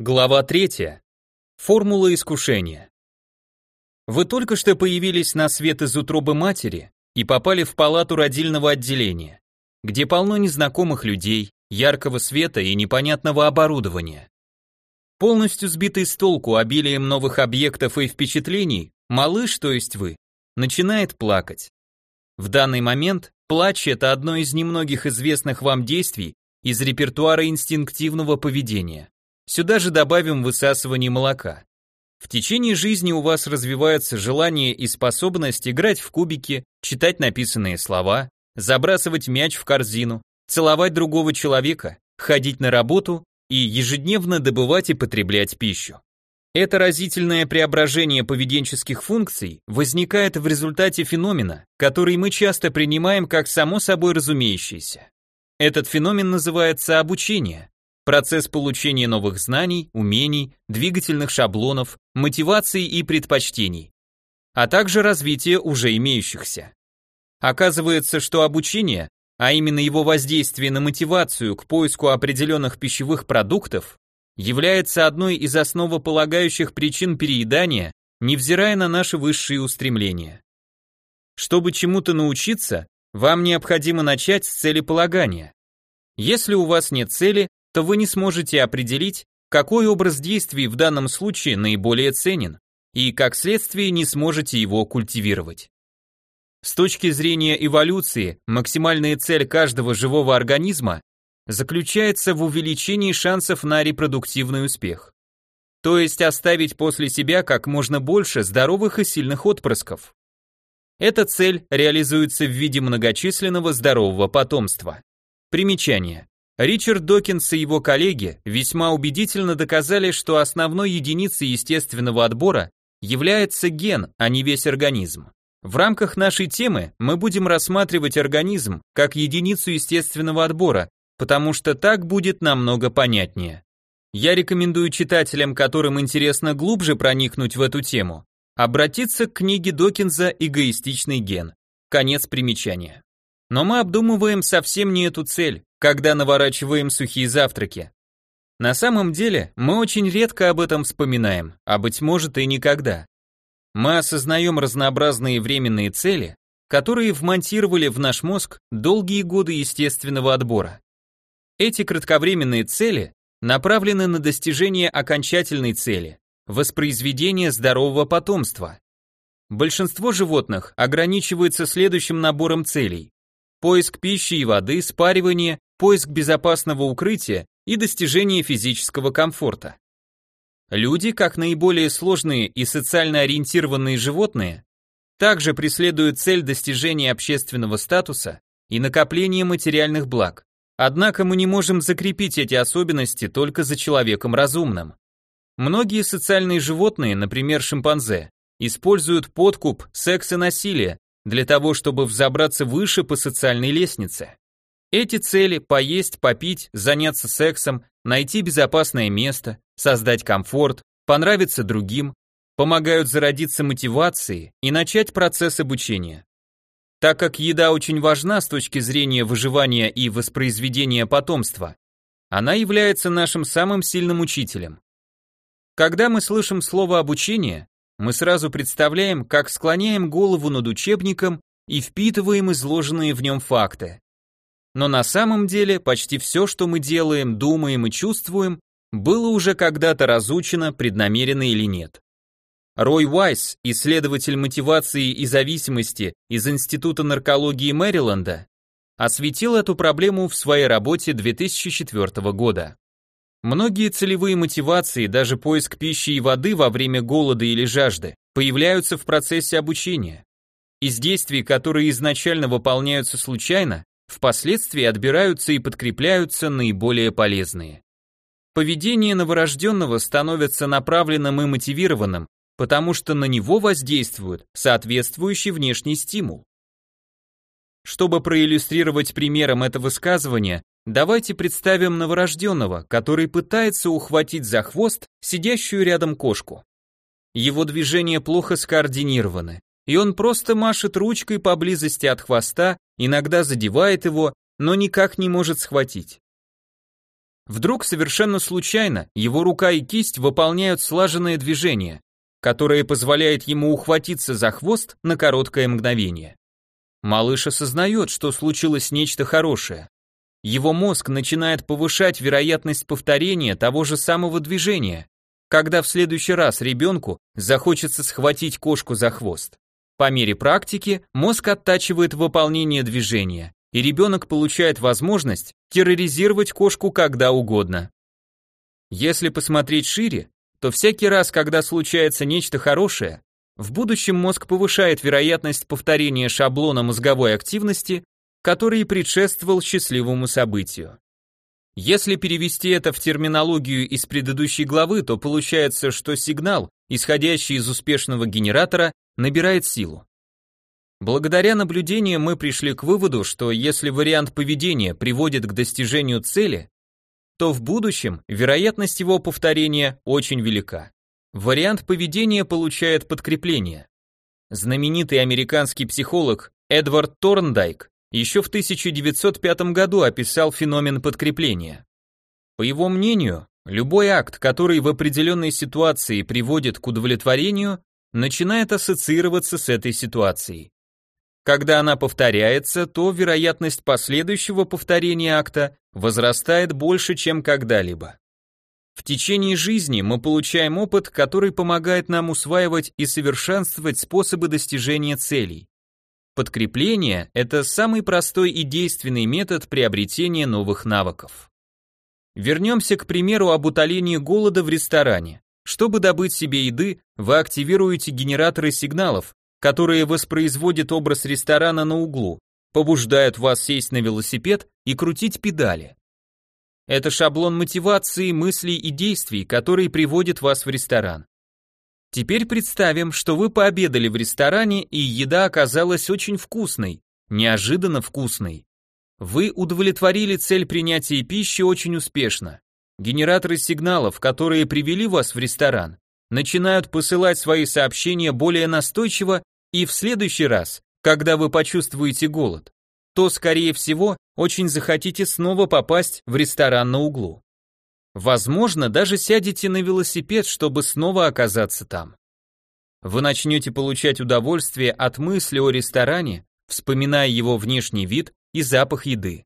Глава 3. Формула искушения. Вы только что появились на свет из утробы матери и попали в палату родильного отделения, где полно незнакомых людей, яркого света и непонятного оборудования. Полностью сбитый с толку обилием новых объектов и впечатлений, малыш, то есть вы, начинает плакать. В данный момент плач – это одно из немногих известных вам действий из репертуара инстинктивного поведения. Сюда же добавим высасывание молока. В течение жизни у вас развивается желание и способность играть в кубики, читать написанные слова, забрасывать мяч в корзину, целовать другого человека, ходить на работу и ежедневно добывать и потреблять пищу. Это разительное преображение поведенческих функций возникает в результате феномена, который мы часто принимаем как само собой разумеющийся. Этот феномен называется обучение, процесс получения новых знаний, умений, двигательных шаблонов, мотиваций и предпочтений, а также развитие уже имеющихся. Оказывается, что обучение, а именно его воздействие на мотивацию к поиску определенных пищевых продуктов, является одной из основополагающих причин переедания, невзирая на наши высшие устремления. Чтобы чему-то научиться, вам необходимо начать с целеполагания. Если у вас нет цели, то вы не сможете определить, какой образ действий в данном случае наиболее ценен, и как следствие не сможете его культивировать. С точки зрения эволюции, максимальная цель каждого живого организма заключается в увеличении шансов на репродуктивный успех. То есть оставить после себя как можно больше здоровых и сильных отпрысков. Эта цель реализуется в виде многочисленного здорового потомства. Примечание. Ричард Докинс и его коллеги весьма убедительно доказали, что основной единицей естественного отбора является ген, а не весь организм. В рамках нашей темы мы будем рассматривать организм как единицу естественного отбора, потому что так будет намного понятнее. Я рекомендую читателям, которым интересно глубже проникнуть в эту тему, обратиться к книге Докинза «Эгоистичный ген». Конец примечания. Но мы обдумываем совсем не эту цель, когда наворачиваем сухие завтраки. На самом деле, мы очень редко об этом вспоминаем, а быть может и никогда. Мы осознаем разнообразные временные цели, которые вмонтировали в наш мозг долгие годы естественного отбора. Эти кратковременные цели направлены на достижение окончательной цели – воспроизведение здорового потомства. Большинство животных ограничивается следующим набором целей – поиск пищи и воды, спаривание, поиск безопасного укрытия и достижение физического комфорта. Люди, как наиболее сложные и социально ориентированные животные, также преследуют цель достижения общественного статуса и накопления материальных благ. Однако мы не можем закрепить эти особенности только за человеком разумным. Многие социальные животные, например, шимпанзе, используют подкуп, секс и насилие для того, чтобы взобраться выше по социальной лестнице. Эти цели – поесть, попить, заняться сексом, найти безопасное место, создать комфорт, понравиться другим, помогают зародиться мотивации и начать процесс обучения. Так как еда очень важна с точки зрения выживания и воспроизведения потомства, она является нашим самым сильным учителем. Когда мы слышим слово «обучение», мы сразу представляем, как склоняем голову над учебником и впитываем изложенные в нем факты. Но на самом деле почти все, что мы делаем, думаем и чувствуем, было уже когда-то разучено, преднамеренно или нет. Рой Уайс, исследователь мотивации и зависимости из Института наркологии Мэриленда, осветил эту проблему в своей работе 2004 года. Многие целевые мотивации, даже поиск пищи и воды во время голода или жажды, появляются в процессе обучения. Из действий, которые изначально выполняются случайно, впоследствии отбираются и подкрепляются наиболее полезные. Поведение новорожденного становится направленным и мотивированным, потому что на него воздействует соответствующий внешний стимул. Чтобы проиллюстрировать примером это высказывание, давайте представим новорожденного, который пытается ухватить за хвост сидящую рядом кошку. Его движения плохо скоординированы, и он просто машет ручкой поблизости от хвоста, иногда задевает его, но никак не может схватить. Вдруг совершенно случайно его рука и кисть выполняют слаженное движение, которое позволяет ему ухватиться за хвост на короткое мгновение. Малыш осознает, что случилось нечто хорошее. Его мозг начинает повышать вероятность повторения того же самого движения, когда в следующий раз ребенку захочется схватить кошку за хвост. По мере практики мозг оттачивает выполнение движения, и ребенок получает возможность терроризировать кошку когда угодно. Если посмотреть шире, то всякий раз, когда случается нечто хорошее, в будущем мозг повышает вероятность повторения шаблона мозговой активности, который предшествовал счастливому событию. Если перевести это в терминологию из предыдущей главы, то получается, что сигнал, исходящий из успешного генератора, набирает силу. Благодаря наблюдениям мы пришли к выводу, что если вариант поведения приводит к достижению цели, то в будущем вероятность его повторения очень велика. Вариант поведения получает подкрепление. Знаменитый американский психолог Эдвард Торндайк еще в 1905 году описал феномен подкрепления. По его мнению, любой акт, который в определенной ситуации приводит к удовлетворению, начинает ассоциироваться с этой ситуацией. Когда она повторяется, то вероятность последующего повторения акта возрастает больше, чем когда-либо. В течение жизни мы получаем опыт, который помогает нам усваивать и совершенствовать способы достижения целей. Подкрепление – это самый простой и действенный метод приобретения новых навыков. Вернемся к примеру об утолении голода в ресторане. Чтобы добыть себе еды, вы активируете генераторы сигналов, которые воспроизводят образ ресторана на углу, побуждают вас сесть на велосипед и крутить педали. Это шаблон мотивации, мыслей и действий, который приводит вас в ресторан. Теперь представим, что вы пообедали в ресторане, и еда оказалась очень вкусной, неожиданно вкусной. Вы удовлетворили цель принятия пищи очень успешно. Генераторы сигналов, которые привели вас в ресторан, начинают посылать свои сообщения более настойчиво и в следующий раз, когда вы почувствуете голод, то, скорее всего, очень захотите снова попасть в ресторан на углу. Возможно, даже сядете на велосипед, чтобы снова оказаться там. Вы начнете получать удовольствие от мысли о ресторане, вспоминая его внешний вид и запах еды.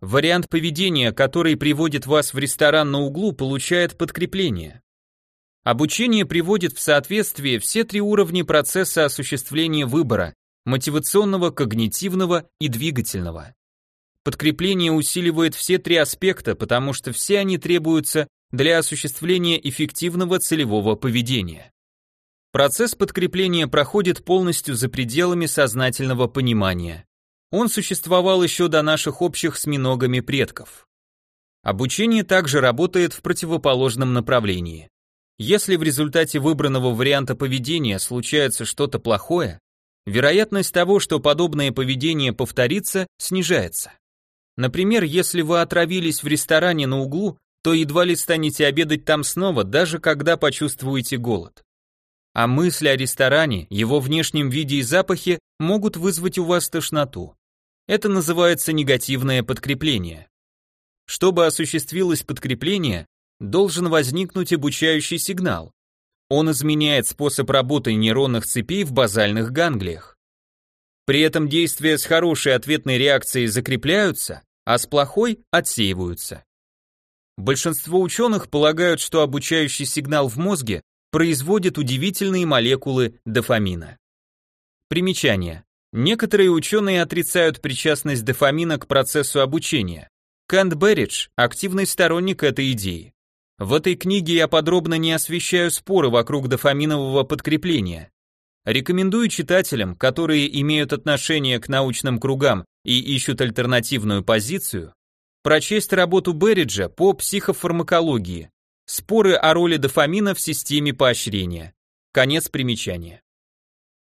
Вариант поведения, который приводит вас в ресторан на углу, получает подкрепление. Обучение приводит в соответствие все три уровня процесса осуществления выбора – мотивационного, когнитивного и двигательного. Подкрепление усиливает все три аспекта, потому что все они требуются для осуществления эффективного целевого поведения. Процесс подкрепления проходит полностью за пределами сознательного понимания. Он существовал еще до наших общих с миногами предков. Обучение также работает в противоположном направлении. Если в результате выбранного варианта поведения случается что-то плохое, вероятность того, что подобное поведение повторится, снижается. Например, если вы отравились в ресторане на углу, то едва ли станете обедать там снова, даже когда почувствуете голод. А мысли о ресторане, его внешнем виде и запахе могут вызвать у вас тошноту. Это называется негативное подкрепление. Чтобы осуществилось подкрепление, должен возникнуть обучающий сигнал. Он изменяет способ работы нейронных цепей в базальных ганглиях. При этом действия с хорошей ответной реакцией закрепляются, а с плохой отсеиваются. Большинство ученых полагают, что обучающий сигнал в мозге производит удивительные молекулы дофамина. Примечание. Некоторые ученые отрицают причастность дофамина к процессу обучения. Кент Берридж – активный сторонник этой идеи. В этой книге я подробно не освещаю споры вокруг дофаминового подкрепления. Рекомендую читателям, которые имеют отношение к научным кругам и ищут альтернативную позицию, прочесть работу Берриджа по психофармакологии «Споры о роли дофамина в системе поощрения». Конец примечания.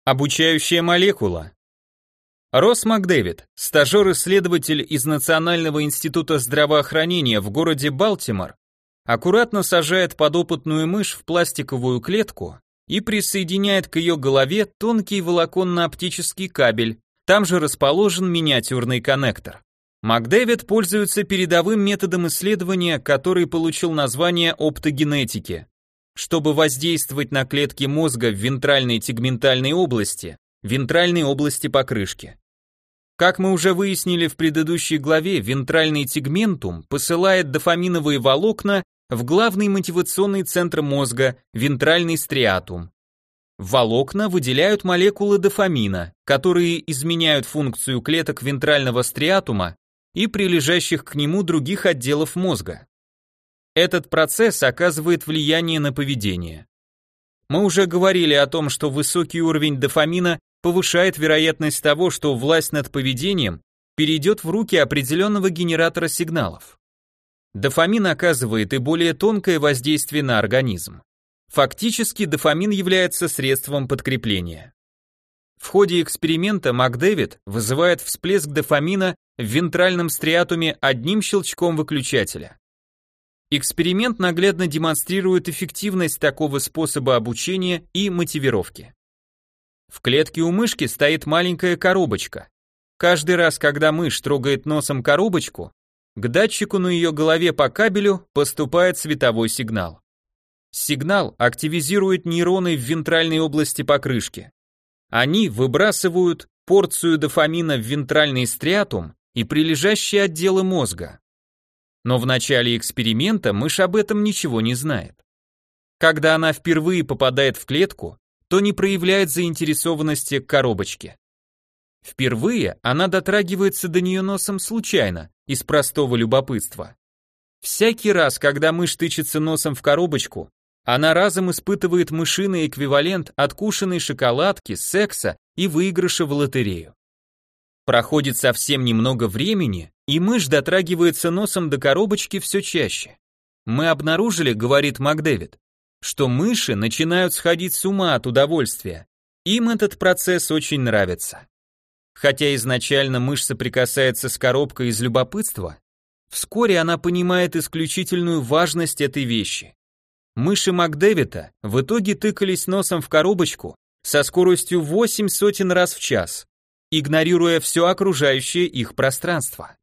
Обучающая молекула. Росс Макдэвид, стажер-исследователь из Национального института здравоохранения в городе Балтимор, аккуратно сажает подопытную мышь в пластиковую клетку и присоединяет к ее голове тонкий волоконно-оптический кабель, там же расположен миниатюрный коннектор. Макдэвид пользуется передовым методом исследования, который получил название оптогенетики. Чтобы воздействовать на клетки мозга в вентральной тегментальной области, вентральной области покрышки. Как мы уже выяснили в предыдущей главе, вентральный тегментум посылает дофаминовые волокна в главный мотивационный центр мозга, вентральный стриатум. Волокна выделяют молекулы дофамина, которые изменяют функцию клеток вентрального стриатума и прилежащих к нему других отделов мозга. Этот процесс оказывает влияние на поведение. Мы уже говорили о том, что высокий уровень дофамина повышает вероятность того, что власть над поведением перейдет в руки определенного генератора сигналов. Дофамин оказывает и более тонкое воздействие на организм. Фактически дофамин является средством подкрепления. В ходе эксперимента МакДэвид вызывает всплеск дофамина в вентральном стриатуме одним щелчком выключателя. Эксперимент наглядно демонстрирует эффективность такого способа обучения и мотивировки. В клетке у мышки стоит маленькая коробочка. Каждый раз, когда мышь трогает носом коробочку, к датчику на ее голове по кабелю поступает световой сигнал. Сигнал активизирует нейроны в вентральной области покрышки. Они выбрасывают порцию дофамина в вентральный стриатум и прилежащие отделы мозга. Но в начале эксперимента мышь об этом ничего не знает. Когда она впервые попадает в клетку, то не проявляет заинтересованности к коробочке. Впервые она дотрагивается до нее носом случайно, из простого любопытства. Всякий раз, когда мышь тычется носом в коробочку, она разом испытывает мышиный эквивалент откушенной шоколадки, секса и выигрыша в лотерею. Проходит совсем немного времени, и мышь дотрагивается носом до коробочки все чаще. Мы обнаружили, говорит Макдэвид, что мыши начинают сходить с ума от удовольствия. Им этот процесс очень нравится. Хотя изначально мышь соприкасается с коробкой из любопытства, вскоре она понимает исключительную важность этой вещи. Мыши Макдэвита в итоге тыкались носом в коробочку со скоростью 8 сотен раз в час, игнорируя все окружающее их пространство.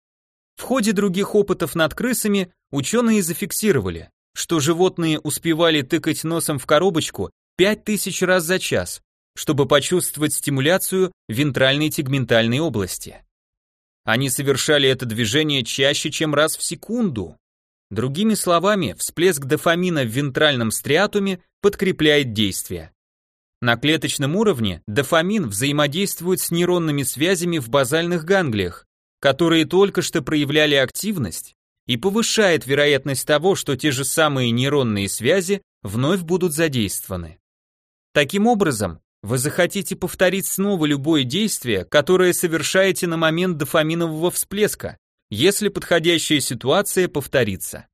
В ходе других опытов над крысами ученые зафиксировали, что животные успевали тыкать носом в коробочку 5000 раз за час, чтобы почувствовать стимуляцию вентральной тегментальной области. Они совершали это движение чаще, чем раз в секунду. Другими словами, всплеск дофамина в вентральном стриатуме подкрепляет действие. На клеточном уровне дофамин взаимодействует с нейронными связями в базальных ганглиях, которые только что проявляли активность и повышает вероятность того, что те же самые нейронные связи вновь будут задействованы. Таким образом, вы захотите повторить снова любое действие, которое совершаете на момент дофаминового всплеска, если подходящая ситуация повторится.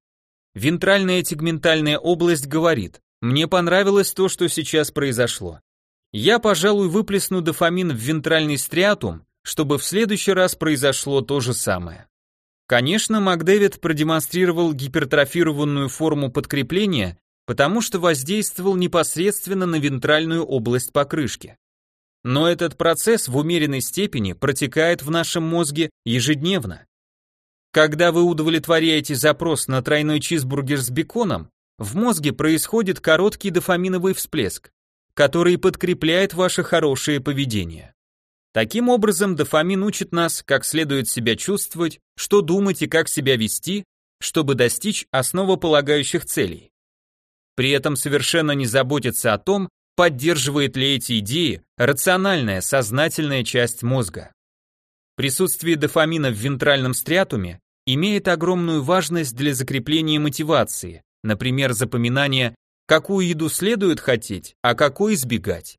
Вентральная тегментальная область говорит, мне понравилось то, что сейчас произошло. Я, пожалуй, выплесну дофамин в вентральный стриатум, чтобы в следующий раз произошло то же самое. Конечно, Макдэвид продемонстрировал гипертрофированную форму подкрепления, потому что воздействовал непосредственно на вентральную область покрышки. Но этот процесс в умеренной степени протекает в нашем мозге ежедневно. Когда вы удовлетворяете запрос на тройной чизбургер с беконом, в мозге происходит короткий дофаминовый всплеск, который подкрепляет ваше хорошее поведение. Таким образом, дофамин учит нас, как следует себя чувствовать, что думать и как себя вести, чтобы достичь основополагающих целей. При этом совершенно не заботится о том, поддерживает ли эти идеи рациональная, сознательная часть мозга. Присутствие дофамина в вентральном стриатуме имеет огромную важность для закрепления мотивации, например, запоминания, какую еду следует хотеть, а какой избегать.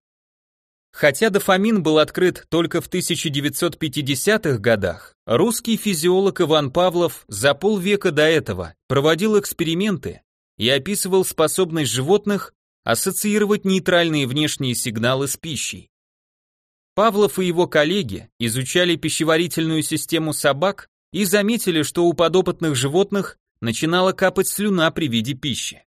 Хотя дофамин был открыт только в 1950-х годах, русский физиолог Иван Павлов за полвека до этого проводил эксперименты и описывал способность животных ассоциировать нейтральные внешние сигналы с пищей. Павлов и его коллеги изучали пищеварительную систему собак и заметили, что у подопытных животных начинала капать слюна при виде пищи.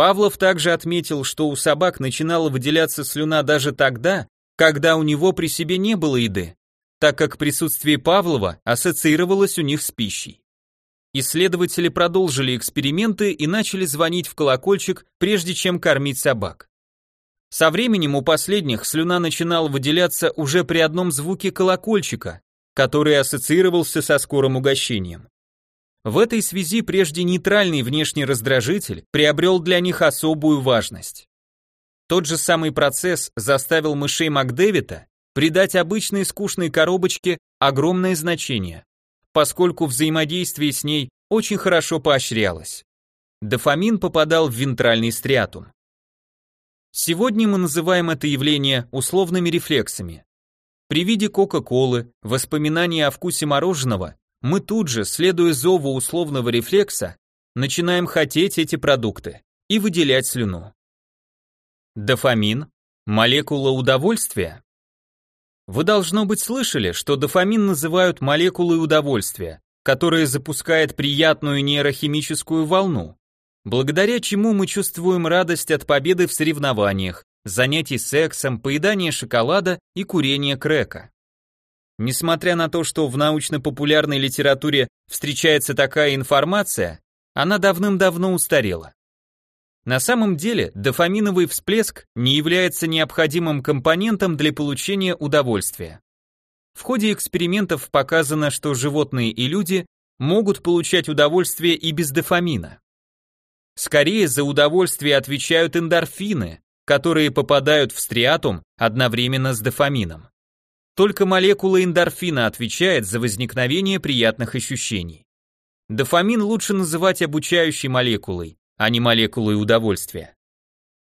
Павлов также отметил, что у собак начинала выделяться слюна даже тогда, когда у него при себе не было еды. так как присутствие Павлова ассоциировалось у них с пищей. Исследователи продолжили эксперименты и начали звонить в колокольчик, прежде чем кормить собак. Со временем у последних слюна начинала выделяться уже при одном звуке колокольчика, который ассоциировался со скорым угощением. В этой связи прежде нейтральный внешний раздражитель приобрел для них особую важность. Тот же самый процесс заставил мышей Макдэвита придать обычной скучной коробочке огромное значение, поскольку взаимодействие с ней очень хорошо поощрялось. Дофамин попадал в вентральный стриатум. Сегодня мы называем это явление условными рефлексами. При виде Кока-Колы, воспоминания о вкусе мороженого, мы тут же, следуя зову условного рефлекса, начинаем хотеть эти продукты и выделять слюну. Дофамин – молекула удовольствия. Вы должно быть слышали, что дофамин называют молекулой удовольствия, которая запускает приятную нейрохимическую волну, благодаря чему мы чувствуем радость от победы в соревнованиях, занятий сексом, поедания шоколада и курения крека. Несмотря на то, что в научно-популярной литературе встречается такая информация, она давным-давно устарела. На самом деле, дофаминовый всплеск не является необходимым компонентом для получения удовольствия. В ходе экспериментов показано, что животные и люди могут получать удовольствие и без дофамина. Скорее за удовольствие отвечают эндорфины, которые попадают в стриатум одновременно с дофамином. Только молекула эндорфина отвечает за возникновение приятных ощущений. Дофамин лучше называть обучающей молекулой, а не молекулой удовольствия.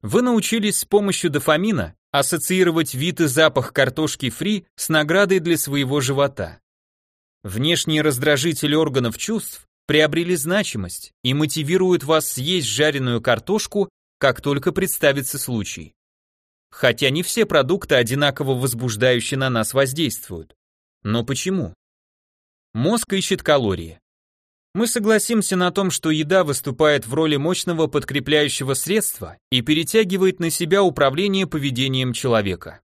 Вы научились с помощью дофамина ассоциировать вид и запах картошки фри с наградой для своего живота. Внешние раздражители органов чувств приобрели значимость и мотивируют вас съесть жареную картошку, как только представится случай. Хотя не все продукты одинаково возбуждающе на нас воздействуют. Но почему? Мозг ищет калории. Мы согласимся на том, что еда выступает в роли мощного подкрепляющего средства и перетягивает на себя управление поведением человека.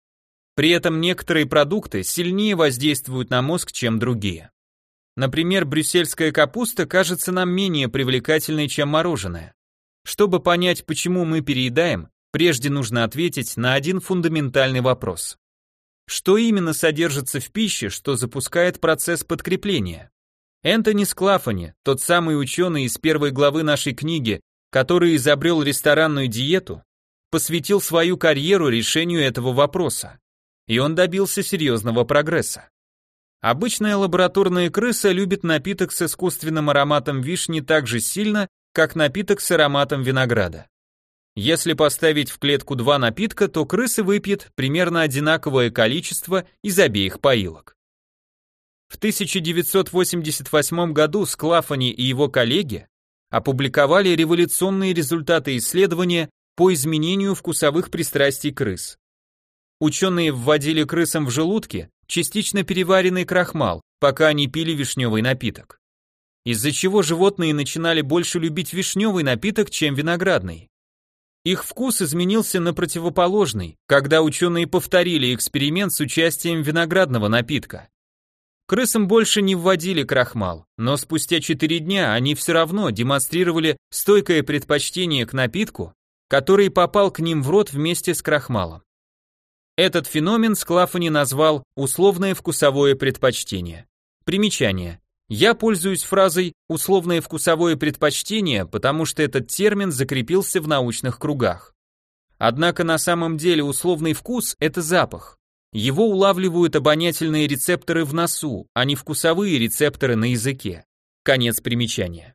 При этом некоторые продукты сильнее воздействуют на мозг, чем другие. Например, брюссельская капуста кажется нам менее привлекательной, чем мороженое. Чтобы понять, почему мы переедаем, прежде нужно ответить на один фундаментальный вопрос. Что именно содержится в пище, что запускает процесс подкрепления? Энтони Склафани, тот самый ученый из первой главы нашей книги, который изобрел ресторанную диету, посвятил свою карьеру решению этого вопроса. И он добился серьезного прогресса. Обычная лабораторная крыса любит напиток с искусственным ароматом вишни так же сильно, как напиток с ароматом винограда. Если поставить в клетку два напитка, то крыса выпьет примерно одинаковое количество из обеих поилок. В 1988 году Склафани и его коллеги опубликовали революционные результаты исследования по изменению вкусовых пристрастий крыс. Ученые вводили крысам в желудки частично переваренный крахмал, пока они пили вишневый напиток. Из-за чего животные начинали больше любить вишневый напиток, чем виноградный. Их вкус изменился на противоположный, когда ученые повторили эксперимент с участием виноградного напитка. Крысам больше не вводили крахмал, но спустя 4 дня они все равно демонстрировали стойкое предпочтение к напитку, который попал к ним в рот вместе с крахмалом. Этот феномен Склафани назвал условное вкусовое предпочтение. Примечание. Я пользуюсь фразой «условное вкусовое предпочтение», потому что этот термин закрепился в научных кругах. Однако на самом деле условный вкус – это запах. Его улавливают обонятельные рецепторы в носу, а не вкусовые рецепторы на языке. Конец примечания.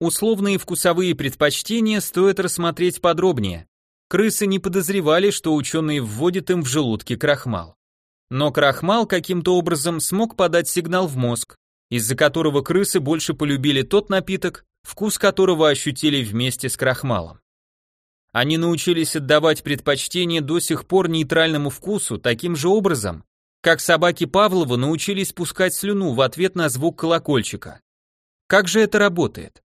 Условные вкусовые предпочтения стоит рассмотреть подробнее, Крысы не подозревали, что ученые вводят им в желудки крахмал. Но крахмал каким-то образом смог подать сигнал в мозг, из-за которого крысы больше полюбили тот напиток, вкус которого ощутили вместе с крахмалом. Они научились отдавать предпочтение до сих пор нейтральному вкусу таким же образом, как собаки Павлова научились пускать слюну в ответ на звук колокольчика. Как же это работает?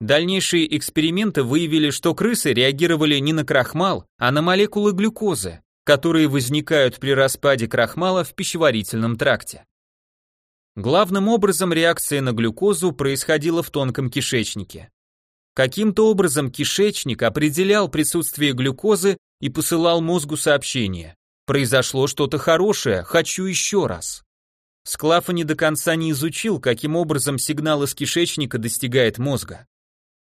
Дальнейшие эксперименты выявили, что крысы реагировали не на крахмал, а на молекулы глюкозы, которые возникают при распаде крахмала в пищеварительном тракте. Главным образом реакция на глюкозу происходила в тонком кишечнике. Каким-то образом кишечник определял присутствие глюкозы и посылал мозгу сообщение. Произошло что-то хорошее, хочу еще раз. Склафа не до конца не изучил, каким образом сигнал из кишечника достигает мозга.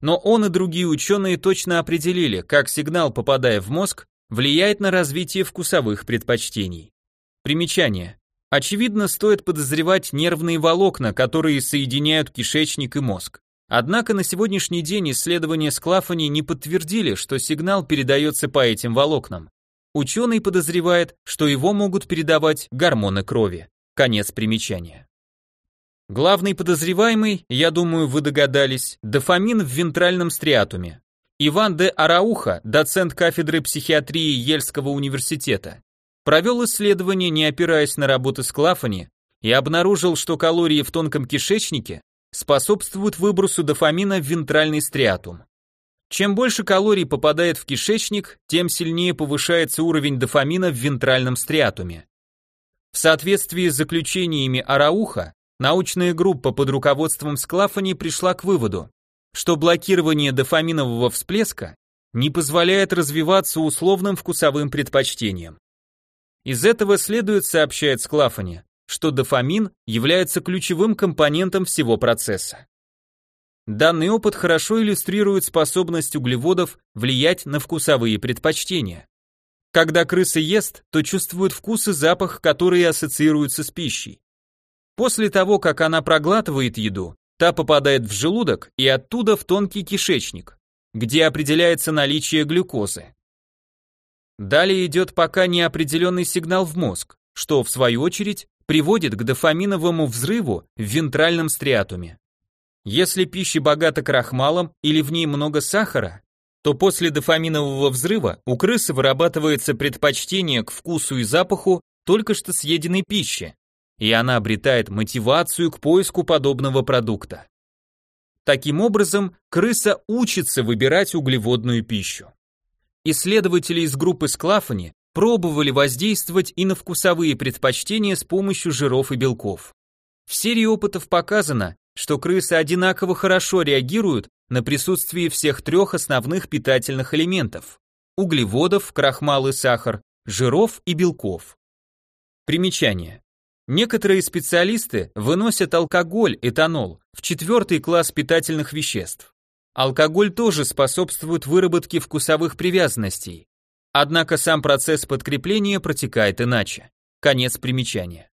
Но он и другие ученые точно определили, как сигнал, попадая в мозг, влияет на развитие вкусовых предпочтений. Примечание. Очевидно, стоит подозревать нервные волокна, которые соединяют кишечник и мозг. Однако на сегодняшний день исследования Склафани не подтвердили, что сигнал передается по этим волокнам. Ученый подозревает, что его могут передавать гормоны крови. Конец примечания. Главный подозреваемый, я думаю, вы догадались, дофамин в вентральном стриатуме. Иван де Арауха, доцент кафедры психиатрии Ельского университета, провел исследование, не опираясь на работы с Клафани, и обнаружил, что калории в тонком кишечнике способствуют выбросу дофамина в вентральный стриатум. Чем больше калорий попадает в кишечник, тем сильнее повышается уровень дофамина в вентральном стриатуме. В соответствии с заключениями Арауха, научная группа под руководством Склафани пришла к выводу, что блокирование дофаминового всплеска не позволяет развиваться условным вкусовым предпочтениям. Из этого следует, сообщает Склафани, что дофамин является ключевым компонентом всего процесса. Данный опыт хорошо иллюстрирует способность углеводов влиять на вкусовые предпочтения. Когда крыса ест, то чувствует вкус и запах, которые ассоциируются с пищей. После того, как она проглатывает еду, та попадает в желудок и оттуда в тонкий кишечник, где определяется наличие глюкозы. Далее идет пока неопределенный сигнал в мозг, что, в свою очередь, приводит к дофаминовому взрыву в вентральном стриатуме. Если пища богата крахмалом или в ней много сахара, то после дофаминового взрыва у крысы вырабатывается предпочтение к вкусу и запаху только что съеденной пищи, и она обретает мотивацию к поиску подобного продукта. Таким образом, крыса учится выбирать углеводную пищу. Исследователи из группы Склафани пробовали воздействовать и на вкусовые предпочтения с помощью жиров и белков. В серии опытов показано, что крысы одинаково хорошо реагируют на присутствие всех трех основных питательных элементов – углеводов, крахмал и сахар, жиров и белков. Примечание. Некоторые специалисты выносят алкоголь, этанол, в четвертый класс питательных веществ. Алкоголь тоже способствует выработке вкусовых привязанностей. Однако сам процесс подкрепления протекает иначе. Конец примечания.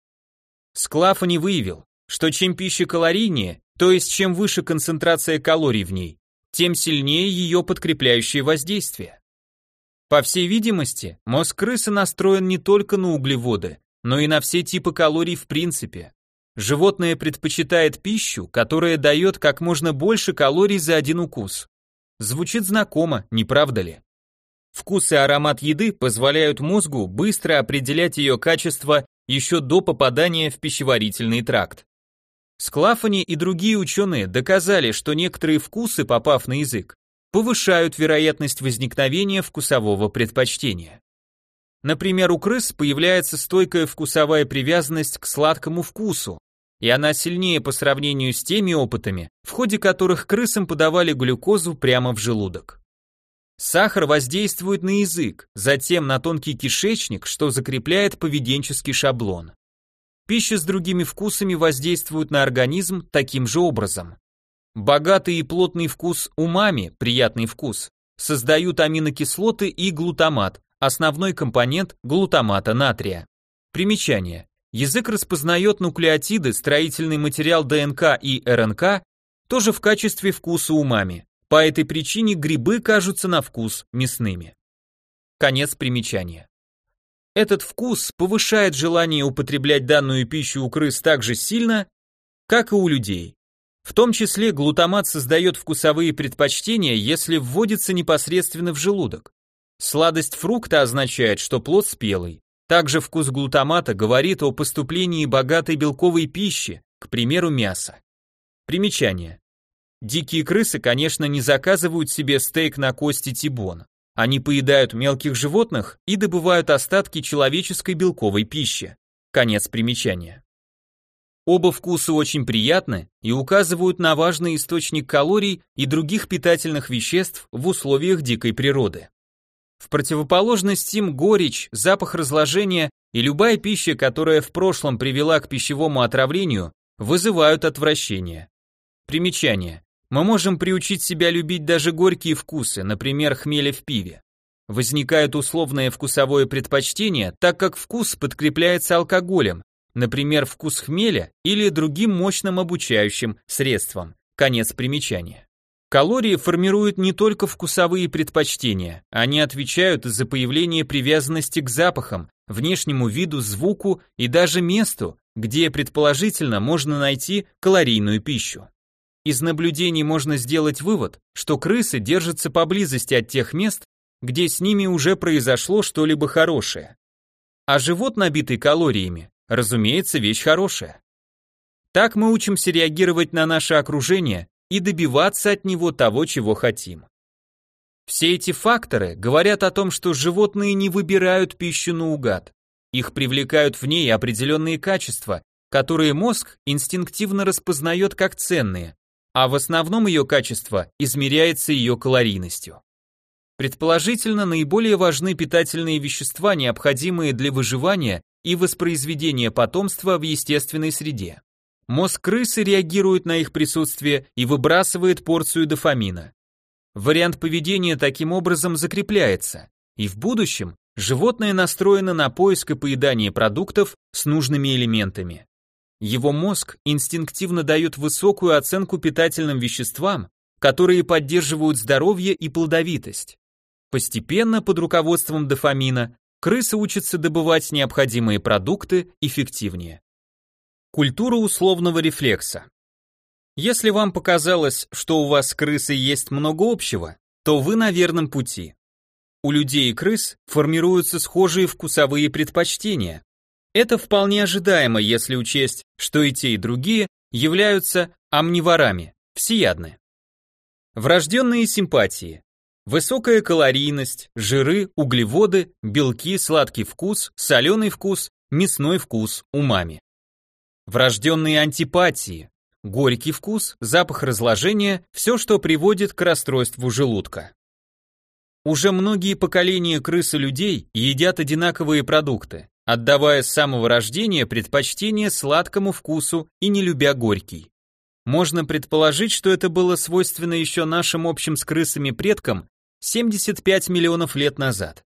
Склафани выявил, что чем пища калорийнее, то есть чем выше концентрация калорий в ней, тем сильнее ее подкрепляющее воздействие. По всей видимости, мозг крысы настроен не только на углеводы, но и на все типы калорий в принципе. Животное предпочитает пищу, которая дает как можно больше калорий за один укус. Звучит знакомо, не правда ли? Вкус и аромат еды позволяют мозгу быстро определять ее качество еще до попадания в пищеварительный тракт. Склафани и другие ученые доказали, что некоторые вкусы, попав на язык, повышают вероятность возникновения вкусового предпочтения. Например, у крыс появляется стойкая вкусовая привязанность к сладкому вкусу, и она сильнее по сравнению с теми опытами, в ходе которых крысам подавали глюкозу прямо в желудок. Сахар воздействует на язык, затем на тонкий кишечник, что закрепляет поведенческий шаблон. Пища с другими вкусами воздействует на организм таким же образом. Богатый и плотный вкус умами, приятный вкус, создают аминокислоты и глутамат, основной компонент глутамата натрия. Примечание. Язык распознает нуклеотиды, строительный материал ДНК и РНК тоже в качестве вкуса умами. По этой причине грибы кажутся на вкус мясными. Конец примечания. Этот вкус повышает желание употреблять данную пищу у крыс так же сильно, как и у людей. В том числе глутамат создает вкусовые предпочтения, если вводится непосредственно в желудок. Сладость фрукта означает, что плод спелый. Также вкус глутамата говорит о поступлении богатой белковой пищи, к примеру, мяса. Примечание. Дикие крысы, конечно, не заказывают себе стейк на кости тибон. Они поедают мелких животных и добывают остатки человеческой белковой пищи. Конец примечания. Оба вкуса очень приятны и указывают на важный источник калорий и других питательных веществ в условиях дикой природы. В противоположность им горечь, запах разложения и любая пища, которая в прошлом привела к пищевому отравлению, вызывают отвращение. Примечание. Мы можем приучить себя любить даже горькие вкусы, например, хмеля в пиве. Возникает условное вкусовое предпочтение, так как вкус подкрепляется алкоголем, например, вкус хмеля или другим мощным обучающим средством. Конец примечания. Калории формируют не только вкусовые предпочтения, они отвечают за появление привязанности к запахам, внешнему виду, звуку и даже месту, где предположительно можно найти калорийную пищу. Из наблюдений можно сделать вывод, что крысы держатся поблизости от тех мест, где с ними уже произошло что-либо хорошее. А живот, набитый калориями, разумеется, вещь хорошая. Так мы учимся реагировать на наше окружение и добиваться от него того, чего хотим. Все эти факторы говорят о том, что животные не выбирают пищу наугад. Их привлекают в ней определенные качества, которые мозг инстинктивно распознает как ценные, а в основном ее качество измеряется ее калорийностью. Предположительно, наиболее важны питательные вещества, необходимые для выживания и воспроизведения потомства в естественной среде. Мозг крысы реагирует на их присутствие и выбрасывает порцию дофамина. Вариант поведения таким образом закрепляется, и в будущем животное настроено на поиск и поедание продуктов с нужными элементами. Его мозг инстинктивно дает высокую оценку питательным веществам, которые поддерживают здоровье и плодовитость. Постепенно под руководством дофамина крысы учатся добывать необходимые продукты эффективнее. Культура условного рефлекса. Если вам показалось, что у вас с крысой есть много общего, то вы на верном пути. У людей и крыс формируются схожие вкусовые предпочтения. Это вполне ожидаемо, если учесть, что и те, и другие являются амниворами, всеядны. Врожденные симпатии. Высокая калорийность, жиры, углеводы, белки, сладкий вкус, соленый вкус, мясной вкус, умами. Врожденные антипатии, горький вкус, запах разложения, все, что приводит к расстройству желудка. Уже многие поколения крыс и людей едят одинаковые продукты, отдавая с самого рождения предпочтение сладкому вкусу и не любя горький. Можно предположить, что это было свойственно еще нашим общим с крысами предкам 75 миллионов лет назад.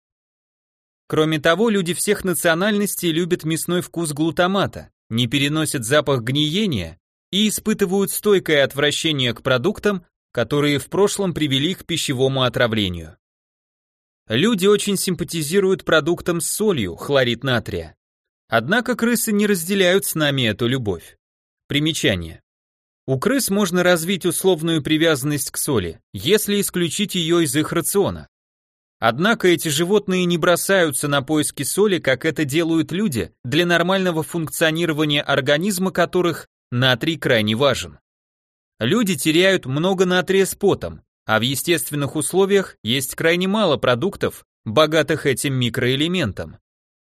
Кроме того, люди всех национальностей любят мясной вкус глутамата, не переносят запах гниения и испытывают стойкое отвращение к продуктам, которые в прошлом привели к пищевому отравлению. Люди очень симпатизируют продуктам с солью, хлорид натрия. Однако крысы не разделяют с нами эту любовь. Примечание. У крыс можно развить условную привязанность к соли, если исключить ее из их рациона. Однако эти животные не бросаются на поиски соли, как это делают люди, для нормального функционирования организма которых натрий крайне важен. Люди теряют много натрия с потом, а в естественных условиях есть крайне мало продуктов, богатых этим микроэлементом.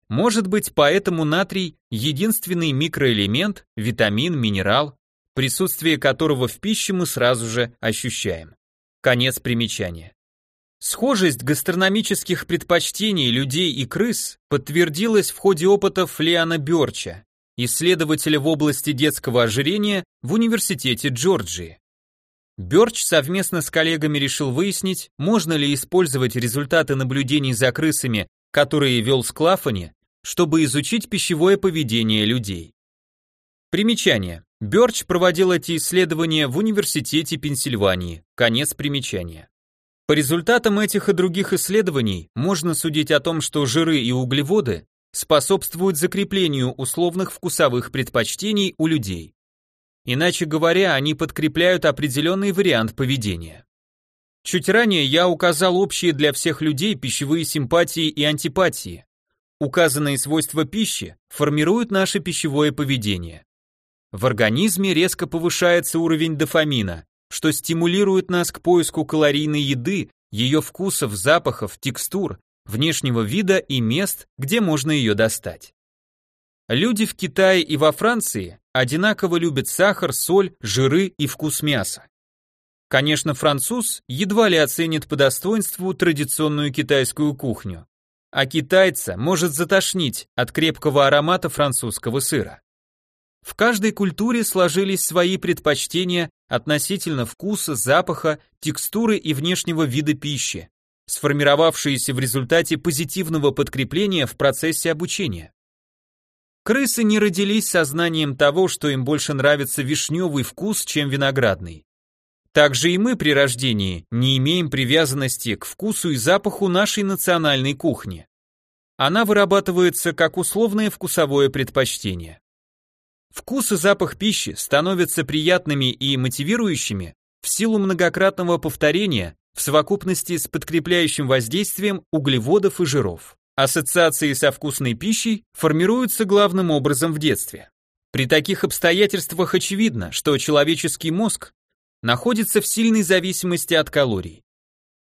Может быть, поэтому натрий – единственный микроэлемент, витамин, минерал, присутствие которого в пище мы сразу же ощущаем. Конец примечания. Схожесть гастрономических предпочтений людей и крыс подтвердилась в ходе опытов Лиана Бёрча, исследователя в области детского ожирения в Университете Джорджии. Бёрч совместно с коллегами решил выяснить, можно ли использовать результаты наблюдений за крысами, которые вел Склафани, чтобы изучить пищевое поведение людей. Примечание. Бёрч проводил эти исследования в Университете Пенсильвании. Конец примечания. По результатам этих и других исследований можно судить о том, что жиры и углеводы способствуют закреплению условных вкусовых предпочтений у людей. Иначе говоря, они подкрепляют определенный вариант поведения. Чуть ранее я указал общие для всех людей пищевые симпатии и антипатии. Указанные свойства пищи формируют наше пищевое поведение. В организме резко повышается уровень дофамина, что стимулирует нас к поиску калорийной еды ее вкусов, запахов, текстур, внешнего вида и мест, где можно ее достать. Люди в Китае и во Франции одинаково любят сахар, соль, жиры и вкус мяса. Конечно, француз едва ли оценит по достоинству традиционную китайскую кухню, а китайца может затошнить от крепкого аромата французского сыра. В каждой культуре сложились свои предпочтения относительно вкуса, запаха, текстуры и внешнего вида пищи, сформировавшиеся в результате позитивного подкрепления в процессе обучения. Крысы не родились сознанием того, что им больше нравится вишневый вкус, чем виноградный. Также и мы при рождении не имеем привязанности к вкусу и запаху нашей национальной кухни. Она вырабатывается как условное вкусовое предпочтение. Вкус и запах пищи становятся приятными и мотивирующими в силу многократного повторения в совокупности с подкрепляющим воздействием углеводов и жиров. Ассоциации со вкусной пищей формируются главным образом в детстве. При таких обстоятельствах очевидно, что человеческий мозг находится в сильной зависимости от калорий.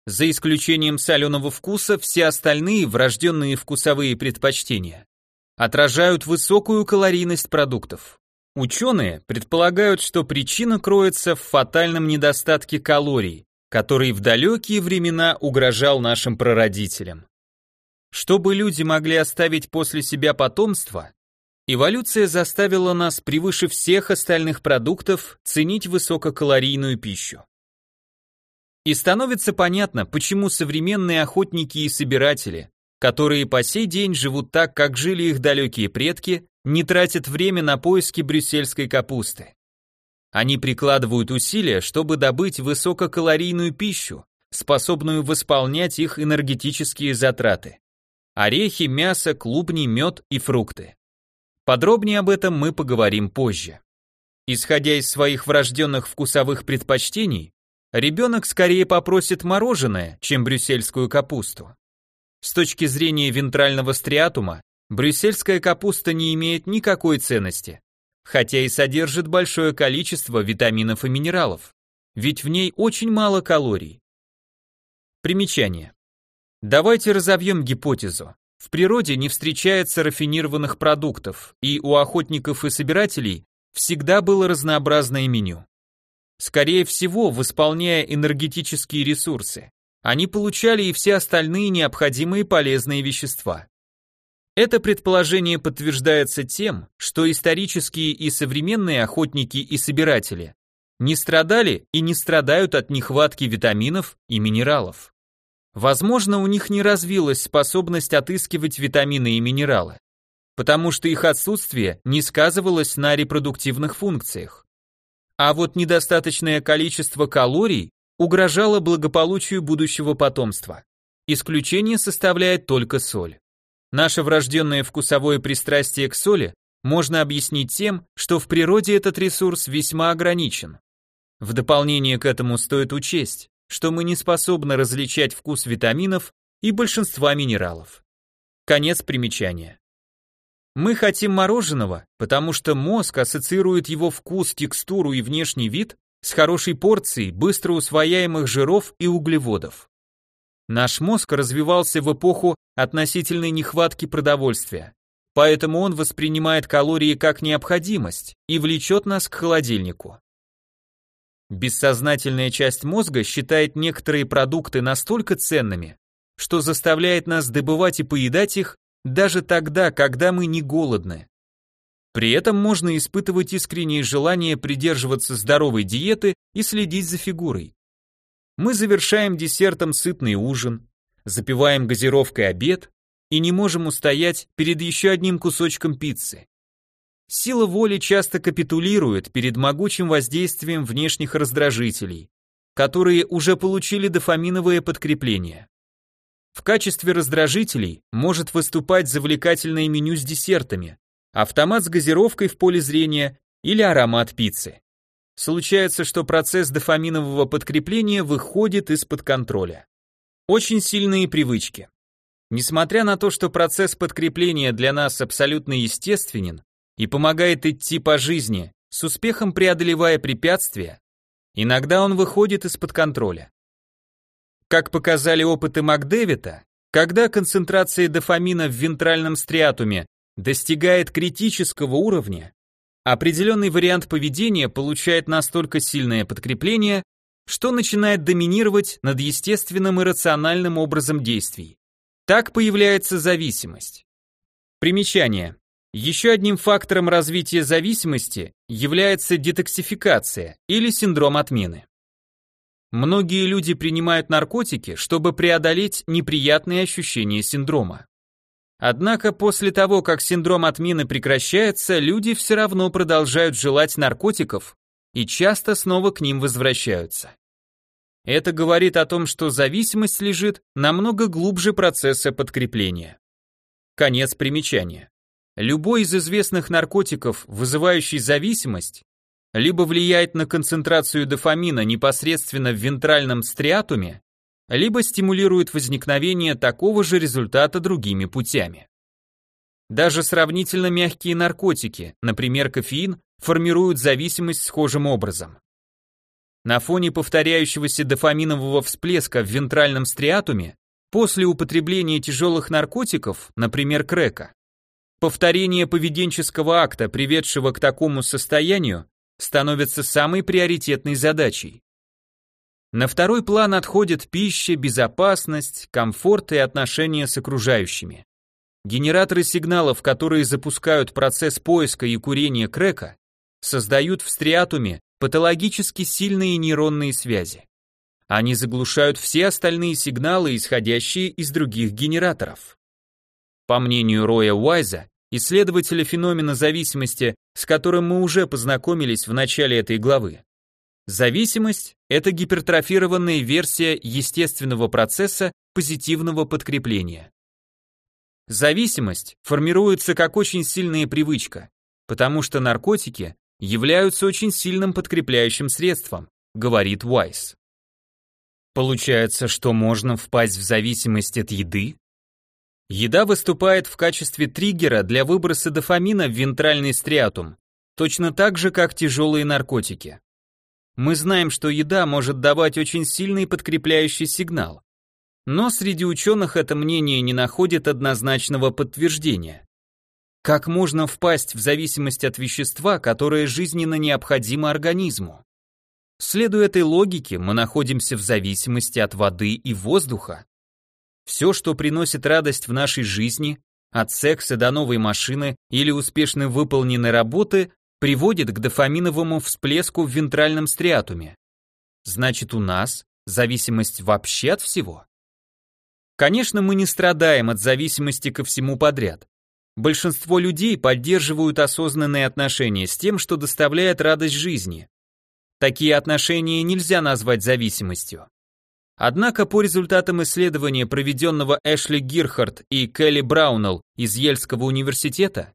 За исключением соленого вкуса, все остальные врожденные вкусовые предпочтения отражают высокую калорийность продуктов. Ученые предполагают, что причина кроется в фатальном недостатке калорий, который в далекие времена угрожал нашим прародителям. Чтобы люди могли оставить после себя потомство, эволюция заставила нас превыше всех остальных продуктов ценить высококалорийную пищу. И становится понятно, почему современные охотники и собиратели, которые по сей день живут так, как жили их далекие предки, не тратят время на поиски брюссельской капусты. Они прикладывают усилия, чтобы добыть высококалорийную пищу, способную восполнять их энергетические затраты. Орехи, мясо, клубни, мед и фрукты. Подробнее об этом мы поговорим позже. Исходя из своих врожденных вкусовых предпочтений, ребенок скорее попросит мороженое, чем брюссельскую капусту. С точки зрения вентрального стриатума, Брюссельская капуста не имеет никакой ценности, хотя и содержит большое количество витаминов и минералов, ведь в ней очень мало калорий. Примечание. Давайте разовьем гипотезу. В природе не встречается рафинированных продуктов, и у охотников и собирателей всегда было разнообразное меню. Скорее всего, восполняя энергетические ресурсы, они получали и все остальные необходимые полезные вещества. Это предположение подтверждается тем, что исторические и современные охотники и собиратели не страдали и не страдают от нехватки витаминов и минералов. Возможно, у них не развилась способность отыскивать витамины и минералы, потому что их отсутствие не сказывалось на репродуктивных функциях. А вот недостаточное количество калорий угрожало благополучию будущего потомства. Исключение составляет только соль. Наше врожденное вкусовое пристрастие к соли можно объяснить тем, что в природе этот ресурс весьма ограничен. В дополнение к этому стоит учесть, что мы не способны различать вкус витаминов и большинства минералов. Конец примечания. Мы хотим мороженого, потому что мозг ассоциирует его вкус, текстуру и внешний вид с хорошей порцией быстро усвояемых жиров и углеводов. Наш мозг развивался в эпоху относительной нехватки продовольствия, поэтому он воспринимает калории как необходимость и влечет нас к холодильнику. Бессознательная часть мозга считает некоторые продукты настолько ценными, что заставляет нас добывать и поедать их даже тогда, когда мы не голодны. При этом можно испытывать искреннее желание придерживаться здоровой диеты и следить за фигурой. Мы завершаем десертом сытный ужин, запиваем газировкой обед и не можем устоять перед еще одним кусочком пиццы. Сила воли часто капитулирует перед могучим воздействием внешних раздражителей, которые уже получили дофаминовое подкрепление. В качестве раздражителей может выступать завлекательное меню с десертами, автомат с газировкой в поле зрения или аромат пиццы. Случается, что процесс дофаминового подкрепления выходит из-под контроля. Очень сильные привычки. Несмотря на то, что процесс подкрепления для нас абсолютно естественен и помогает идти по жизни, с успехом преодолевая препятствия, иногда он выходит из-под контроля. Как показали опыты Макдэвита, когда концентрация дофамина в вентральном стриатуме достигает критического уровня, определенный вариант поведения получает настолько сильное подкрепление, что начинает доминировать над естественным и рациональным образом действий. Так появляется зависимость. Примечание. Еще одним фактором развития зависимости является детоксификация или синдром отмены. Многие люди принимают наркотики, чтобы преодолеть неприятные ощущения синдрома. Однако после того, как синдром отмены прекращается, люди все равно продолжают желать наркотиков и часто снова к ним возвращаются. Это говорит о том, что зависимость лежит намного глубже процесса подкрепления. Конец примечания. Любой из известных наркотиков, вызывающий зависимость, либо влияет на концентрацию дофамина непосредственно в вентральном стриатуме, либо стимулирует возникновение такого же результата другими путями. Даже сравнительно мягкие наркотики, например, кофеин, формируют зависимость схожим образом. На фоне повторяющегося дофаминового всплеска в вентральном стриатуме после употребления тяжелых наркотиков, например, крека, Повторение поведенческого акта, приведшего к такому состоянию, становится самой приоритетной задачей. На второй план отходят пища, безопасность, комфорт и отношения с окружающими. Генераторы сигналов, которые запускают процесс поиска и курения крека, создают в стриатуме патологически сильные нейронные связи. Они заглушают все остальные сигналы, исходящие из других генераторов. По мнению Роя Уайза, исследователя феномена зависимости, с которым мы уже познакомились в начале этой главы. Зависимость – это гипертрофированная версия естественного процесса позитивного подкрепления. Зависимость формируется как очень сильная привычка, потому что наркотики являются очень сильным подкрепляющим средством, говорит Уайс. Получается, что можно впасть в зависимость от еды, Еда выступает в качестве триггера для выброса дофамина в вентральный стриатум, точно так же, как тяжелые наркотики. Мы знаем, что еда может давать очень сильный подкрепляющий сигнал. Но среди ученых это мнение не находит однозначного подтверждения. Как можно впасть в зависимость от вещества, которое жизненно необходимо организму? Следуя этой логике, мы находимся в зависимости от воды и воздуха. Все, что приносит радость в нашей жизни, от секса до новой машины или успешно выполненной работы, приводит к дофаминовому всплеску в вентральном стриатуме. Значит, у нас зависимость вообще от всего? Конечно, мы не страдаем от зависимости ко всему подряд. Большинство людей поддерживают осознанные отношения с тем, что доставляет радость жизни. Такие отношения нельзя назвать зависимостью. Однако по результатам исследования, проведенного Эшли Гирхард и Келли Браунелл из Ельского университета,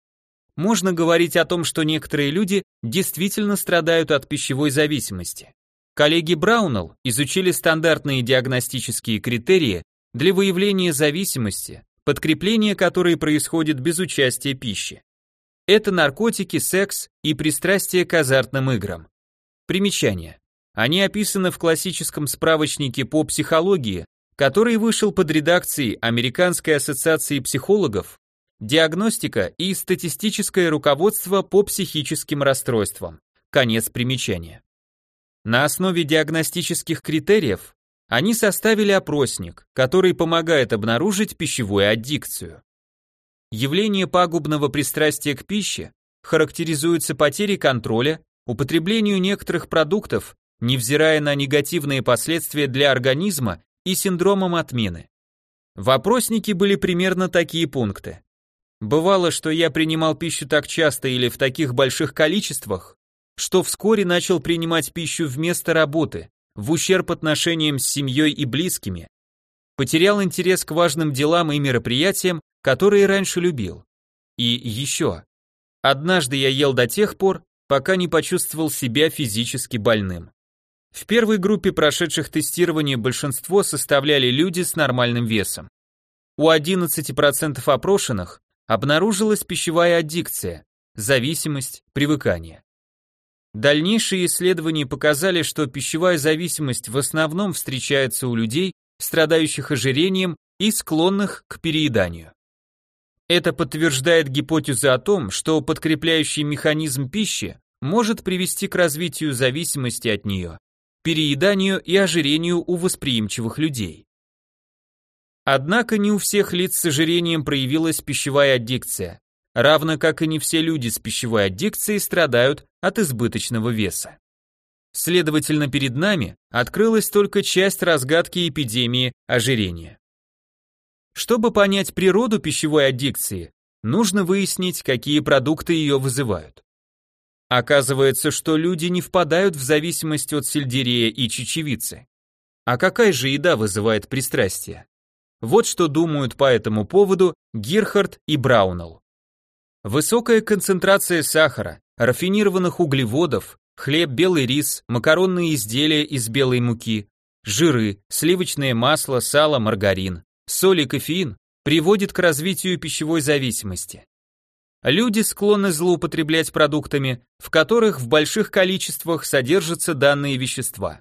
можно говорить о том, что некоторые люди действительно страдают от пищевой зависимости. Коллеги Браунелл изучили стандартные диагностические критерии для выявления зависимости, подкрепление которой происходит без участия пищи. Это наркотики, секс и пристрастие к азартным играм. Примечание. Они описаны в классическом справочнике по психологии, который вышел под редакцией Американской ассоциации психологов, диагностика и статистическое руководство по психическим расстройствам. Конец примечания. На основе диагностических критериев они составили опросник, который помогает обнаружить пищевую аддикцию. Явление пагубного пристрастия к пище характеризуется потерей контроля, употреблению некоторых продуктов невзирая на негативные последствия для организма и синдромом отмены. В опроснике были примерно такие пункты. Бывало, что я принимал пищу так часто или в таких больших количествах, что вскоре начал принимать пищу вместо работы, в ущерб отношениям с семьей и близкими. Потерял интерес к важным делам и мероприятиям, которые раньше любил. И еще. Однажды я ел до тех пор, пока не почувствовал себя физически больным. В первой группе прошедших тестирование большинство составляли люди с нормальным весом. У 11% опрошенных обнаружилась пищевая аддикция, зависимость, привыкание. Дальнейшие исследования показали, что пищевая зависимость в основном встречается у людей, страдающих ожирением и склонных к перееданию. Это подтверждает гипотезу о том, что подкрепляющий механизм пищи может привести к развитию зависимости от нее, перееданию и ожирению у восприимчивых людей. Однако не у всех лиц с ожирением проявилась пищевая аддикция, равно как и не все люди с пищевой аддикцией страдают от избыточного веса. Следовательно, перед нами открылась только часть разгадки эпидемии ожирения. Чтобы понять природу пищевой аддикции, нужно выяснить, какие продукты ее вызывают. Оказывается, что люди не впадают в зависимость от сельдерея и чечевицы. А какая же еда вызывает пристрастие? Вот что думают по этому поводу Гирхард и Браунелл. Высокая концентрация сахара, рафинированных углеводов, хлеб, белый рис, макаронные изделия из белой муки, жиры, сливочное масло, сало, маргарин, соль и кофеин приводит к развитию пищевой зависимости. Люди склонны злоупотреблять продуктами, в которых в больших количествах содержатся данные вещества.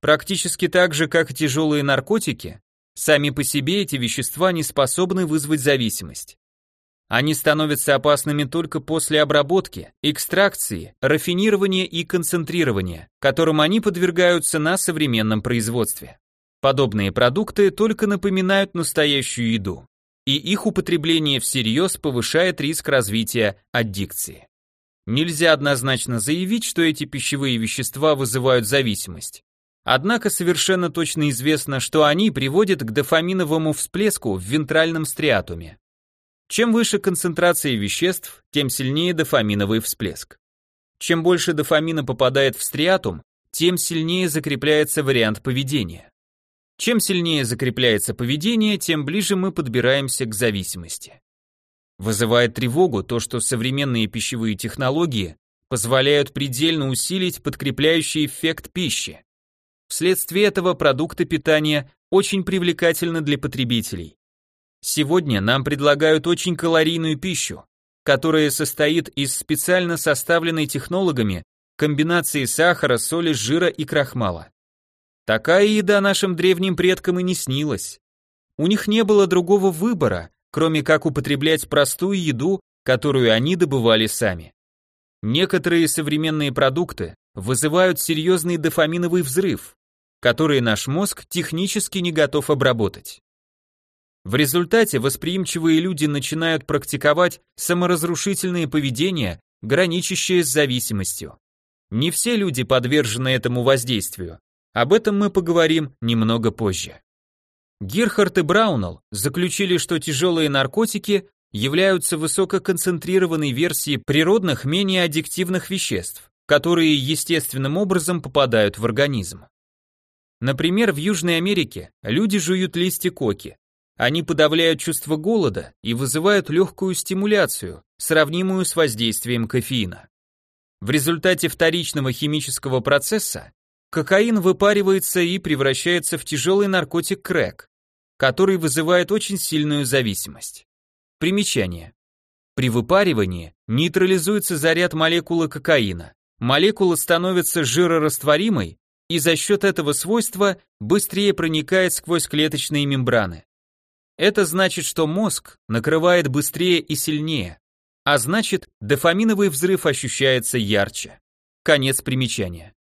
Практически так же, как тяжелые наркотики, сами по себе эти вещества не способны вызвать зависимость. Они становятся опасными только после обработки, экстракции, рафинирования и концентрирования, которым они подвергаются на современном производстве. Подобные продукты только напоминают настоящую еду, и их употребление всерьез повышает риск развития аддикции. Нельзя однозначно заявить, что эти пищевые вещества вызывают зависимость. Однако совершенно точно известно, что они приводят к дофаминовому всплеску в вентральном стриатуме. Чем выше концентрация веществ, тем сильнее дофаминовый всплеск. Чем больше дофамина попадает в стриатум, тем сильнее закрепляется вариант поведения. Чем сильнее закрепляется поведение, тем ближе мы подбираемся к зависимости. Вызывает тревогу то, что современные пищевые технологии позволяют предельно усилить подкрепляющий эффект пищи. Вследствие этого продукты питания очень привлекательны для потребителей. Сегодня нам предлагают очень калорийную пищу, которая состоит из специально составленной технологами комбинации сахара, соли, жира и крахмала. Такая еда нашим древним предкам и не снилась. У них не было другого выбора, кроме как употреблять простую еду, которую они добывали сами. Некоторые современные продукты вызывают серьезный дофаминовый взрыв, который наш мозг технически не готов обработать. В результате восприимчивые люди начинают практиковать саморазрушительное поведение, граничащее с зависимостью. Не все люди подвержены этому воздействию. Об этом мы поговорим немного позже. Гирхард и Браунелл заключили, что тяжелые наркотики являются высококонцентрированной версией природных менее аддиктивных веществ, которые естественным образом попадают в организм. Например, в Южной Америке люди жуют листья коки, они подавляют чувство голода и вызывают легкую стимуляцию, сравнимую с воздействием кофеина. В результате вторичного химического процесса кокаин выпаривается и превращается в тяжелый наркотик крэк, который вызывает очень сильную зависимость. Примечание. При выпаривании нейтрализуется заряд молекулы кокаина. Молекула становится жирорастворимой и за счет этого свойства быстрее проникает сквозь клеточные мембраны. Это значит, что мозг накрывает быстрее и сильнее, а значит, дофаминовый взрыв ощущается ярче. Конец примечания.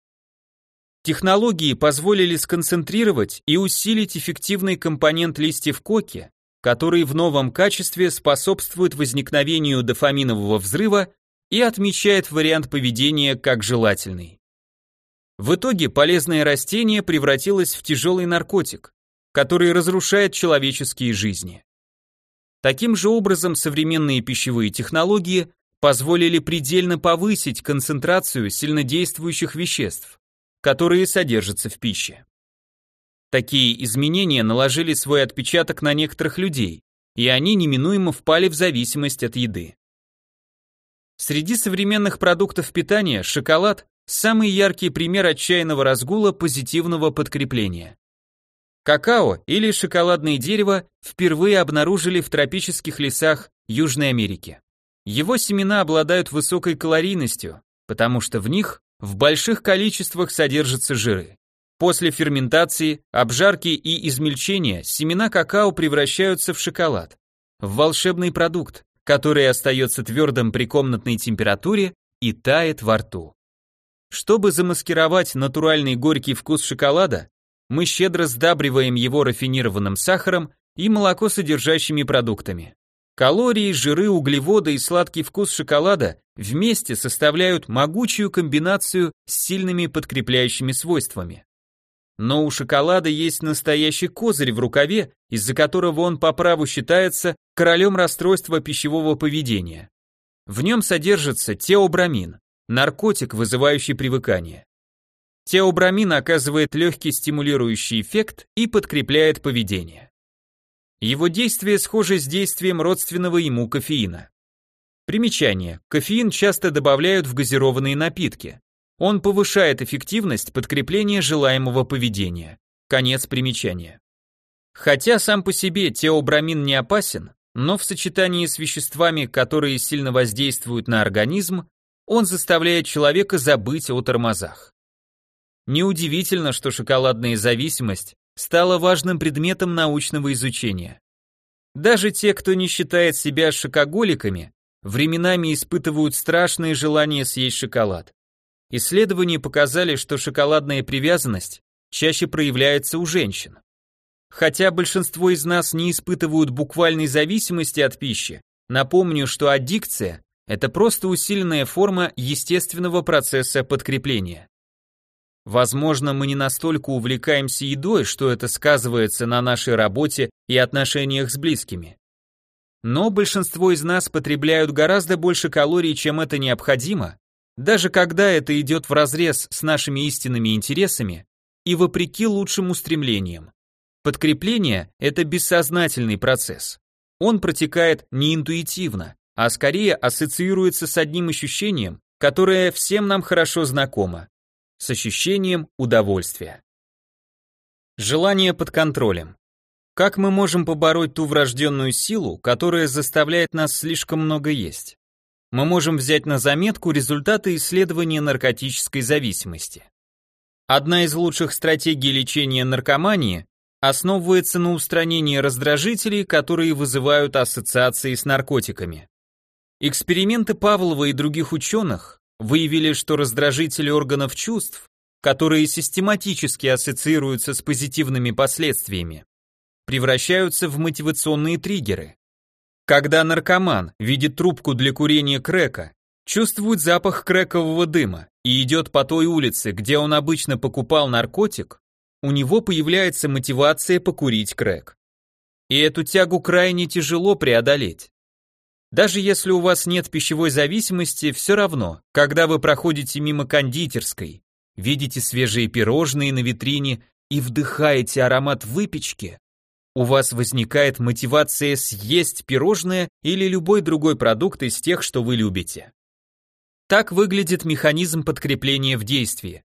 Технологии позволили сконцентрировать и усилить эффективный компонент листьев коки, который в новом качестве способствует возникновению дофаминового взрыва и отмечает вариант поведения как желательный. В итоге полезное растение превратилось в тяжелый наркотик, который разрушает человеческие жизни. Таким же образом современные пищевые технологии позволили предельно повысить концентрацию сильнодействующих веществ, которые содержатся в пище. Такие изменения наложили свой отпечаток на некоторых людей, и они неминуемо впали в зависимость от еды. Среди современных продуктов питания шоколад – самый яркий пример отчаянного разгула позитивного подкрепления. Какао или шоколадное дерево впервые обнаружили в тропических лесах Южной Америки. Его семена обладают высокой калорийностью, потому что в них в больших количествах содержатся жиры. После ферментации, обжарки и измельчения семена какао превращаются в шоколад, в волшебный продукт, который остается твердым при комнатной температуре и тает во рту. Чтобы замаскировать натуральный горький вкус шоколада, мы щедро сдабриваем его рафинированным сахаром и молоко содержащими продуктами. Калории, жиры, углеводы и сладкий вкус шоколада вместе составляют могучую комбинацию с сильными подкрепляющими свойствами. Но у шоколада есть настоящий козырь в рукаве, из-за которого он по праву считается королем расстройства пищевого поведения. В нем содержится теобрамин, наркотик, вызывающий привыкание. Теобрамин оказывает легкий стимулирующий эффект и подкрепляет поведение. Его действие схоже с действием родственного ему кофеина. Примечание. Кофеин часто добавляют в газированные напитки. Он повышает эффективность подкрепления желаемого поведения. Конец примечания. Хотя сам по себе теобрамин не опасен, но в сочетании с веществами, которые сильно воздействуют на организм, он заставляет человека забыть о тормозах. Неудивительно, что шоколадная зависимость стала важным предметом научного изучения. Даже те, кто не считает себя шокоголиками, временами испытывают страшное желание съесть шоколад. Исследования показали, что шоколадная привязанность чаще проявляется у женщин. Хотя большинство из нас не испытывают буквальной зависимости от пищи, напомню, что аддикция – это просто усиленная форма естественного процесса подкрепления. Возможно, мы не настолько увлекаемся едой, что это сказывается на нашей работе и отношениях с близкими. Но большинство из нас потребляют гораздо больше калорий, чем это необходимо, даже когда это идет вразрез с нашими истинными интересами и вопреки лучшим устремлениям. Подкрепление – это бессознательный процесс. Он протекает не интуитивно, а скорее ассоциируется с одним ощущением, которое всем нам хорошо знакомо – с ощущением удовольствия. Желание под контролем. Как мы можем побороть ту врожденную силу, которая заставляет нас слишком много есть? Мы можем взять на заметку результаты исследования наркотической зависимости. Одна из лучших стратегий лечения наркомании основывается на устранении раздражителей, которые вызывают ассоциации с наркотиками. Эксперименты Павлова и других ученых выявили, что раздражители органов чувств, которые систематически ассоциируются с позитивными последствиями, превращаются в мотивационные триггеры. Когда наркоман видит трубку для курения крека, чувствует запах крекового дыма и идет по той улице, где он обычно покупал наркотик, у него появляется мотивация покурить крэк. И эту тягу крайне тяжело преодолеть. Даже если у вас нет пищевой зависимости, все равно, когда вы проходите мимо кондитерской, видите свежие пирожные на витрине и вдыхаете аромат выпечки, у вас возникает мотивация съесть пирожное или любой другой продукт из тех, что вы любите. Так выглядит механизм подкрепления в действии.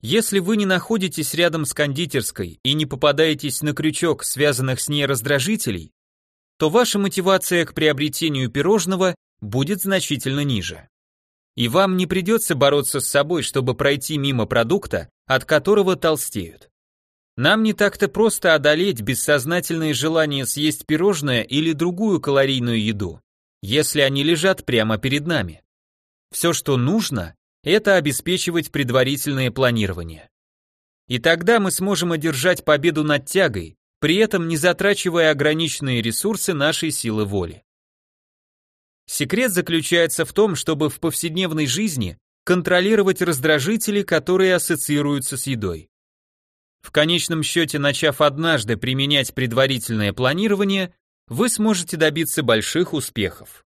Если вы не находитесь рядом с кондитерской и не попадаетесь на крючок связанных с ней раздражителей, то ваша мотивация к приобретению пирожного будет значительно ниже. И вам не придется бороться с собой, чтобы пройти мимо продукта, от которого толстеют. Нам не так-то просто одолеть бессознательное желание съесть пирожное или другую калорийную еду, если они лежат прямо перед нами. Все, что нужно, это обеспечивать предварительное планирование. И тогда мы сможем одержать победу над тягой, при этом не затрачивая ограниченные ресурсы нашей силы воли. Секрет заключается в том, чтобы в повседневной жизни контролировать раздражители, которые ассоциируются с едой. В конечном счете, начав однажды применять предварительное планирование, вы сможете добиться больших успехов.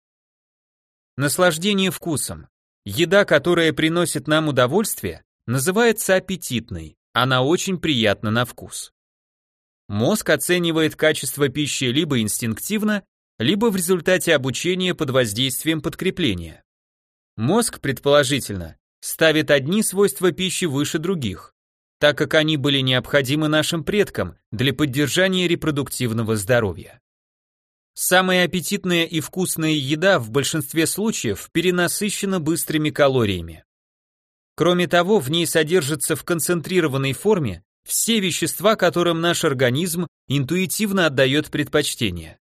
Наслаждение вкусом. Еда, которая приносит нам удовольствие, называется аппетитной, она очень приятна на вкус. Мозг оценивает качество пищи либо инстинктивно, либо в результате обучения под воздействием подкрепления. Мозг, предположительно, ставит одни свойства пищи выше других, так как они были необходимы нашим предкам для поддержания репродуктивного здоровья. Самая аппетитная и вкусная еда в большинстве случаев перенасыщена быстрыми калориями. Кроме того, в ней содержатся в концентрированной форме все вещества, которым наш организм интуитивно отдает предпочтение.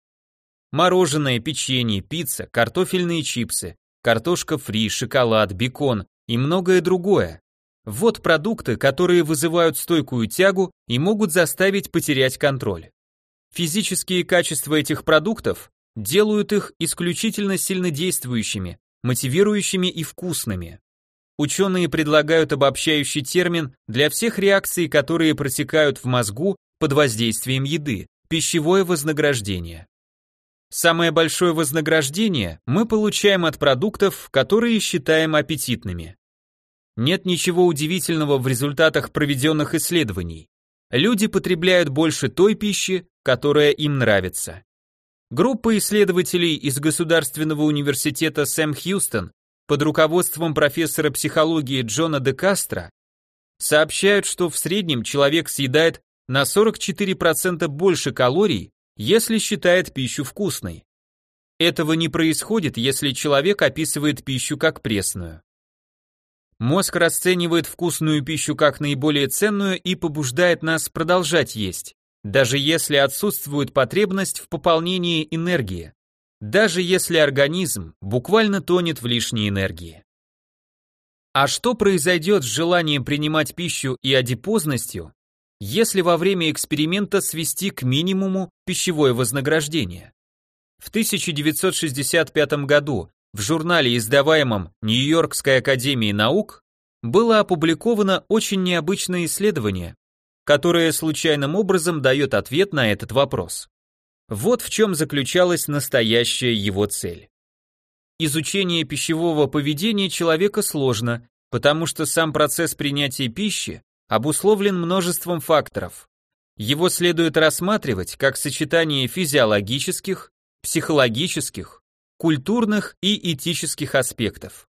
Мороженое, печенье, пицца, картофельные чипсы, картошка фри, шоколад, бекон и многое другое. Вот продукты, которые вызывают стойкую тягу и могут заставить потерять контроль. Физические качества этих продуктов делают их исключительно сильнодействующими, мотивирующими и вкусными. Ученые предлагают обобщающий термин для всех реакций, которые протекают в мозгу под воздействием еды – пищевое вознаграждение. Самое большое вознаграждение мы получаем от продуктов, которые считаем аппетитными. Нет ничего удивительного в результатах проведенных исследований. Люди потребляют больше той пищи, которая им нравится. Группа исследователей из Государственного университета Сэм Хьюстон под руководством профессора психологии Джона де Кастро сообщают, что в среднем человек съедает на 44% больше калорий, если считает пищу вкусной. Этого не происходит, если человек описывает пищу как пресную. Мозг расценивает вкусную пищу как наиболее ценную и побуждает нас продолжать есть, даже если отсутствует потребность в пополнении энергии, даже если организм буквально тонет в лишней энергии. А что произойдет с желанием принимать пищу и адипозностью, если во время эксперимента свести к минимуму пищевое вознаграждение? В 1965 году в журнале, издаваемом Нью-Йоркской академией наук, было опубликовано очень необычное исследование, которое случайным образом дает ответ на этот вопрос. Вот в чем заключалась настоящая его цель. Изучение пищевого поведения человека сложно, потому что сам процесс принятия пищи обусловлен множеством факторов. Его следует рассматривать как сочетание физиологических, психологических, культурных и этических аспектов.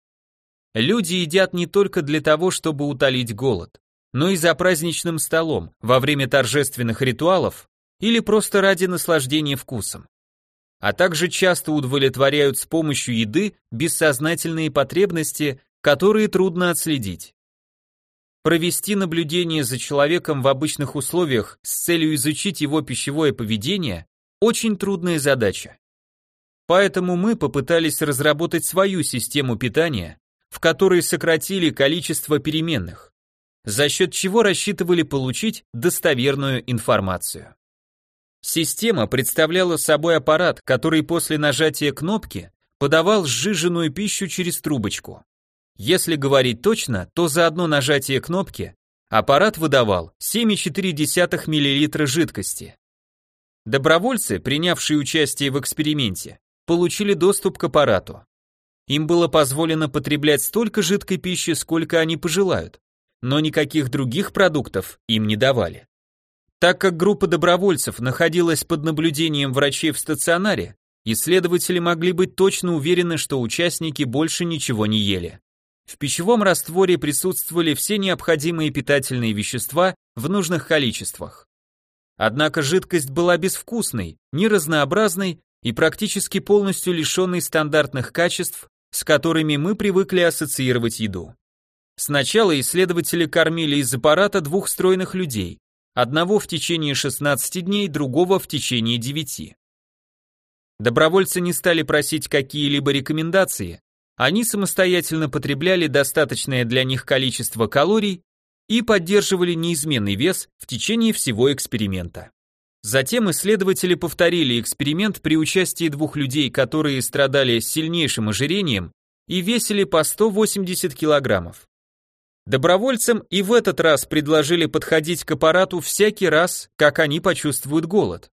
Люди едят не только для того, чтобы утолить голод, но и за праздничным столом, во время торжественных ритуалов или просто ради наслаждения вкусом. А также часто удовлетворяют с помощью еды бессознательные потребности, которые трудно отследить. Провести наблюдение за человеком в обычных условиях с целью изучить его пищевое поведение – очень трудная задача. Поэтому мы попытались разработать свою систему питания, в которой сократили количество переменных, за счет чего рассчитывали получить достоверную информацию. Система представляла собой аппарат, который после нажатия кнопки подавал сжиженную пищу через трубочку. Если говорить точно, то за одно нажатие кнопки аппарат выдавал 7,4 мл жидкости. Добровольцы, принявшие участие в эксперименте, получили доступ к аппарату. Им было позволено потреблять столько жидкой пищи, сколько они пожелают, но никаких других продуктов им не давали. Так как группа добровольцев находилась под наблюдением врачей в стационаре, исследователи могли быть точно уверены, что участники больше ничего не ели. В пищевом растворе присутствовали все необходимые питательные вещества в нужных количествах. Однако жидкость была безвкусной, неразнообразной и практически полностью лишенный стандартных качеств, с которыми мы привыкли ассоциировать еду. Сначала исследователи кормили из аппарата двух стройных людей, одного в течение 16 дней, другого в течение 9. Добровольцы не стали просить какие-либо рекомендации, они самостоятельно потребляли достаточное для них количество калорий и поддерживали неизменный вес в течение всего эксперимента. Затем исследователи повторили эксперимент при участии двух людей, которые страдали сильнейшим ожирением и весили по 180 килограммов. Добровольцам и в этот раз предложили подходить к аппарату всякий раз, как они почувствуют голод.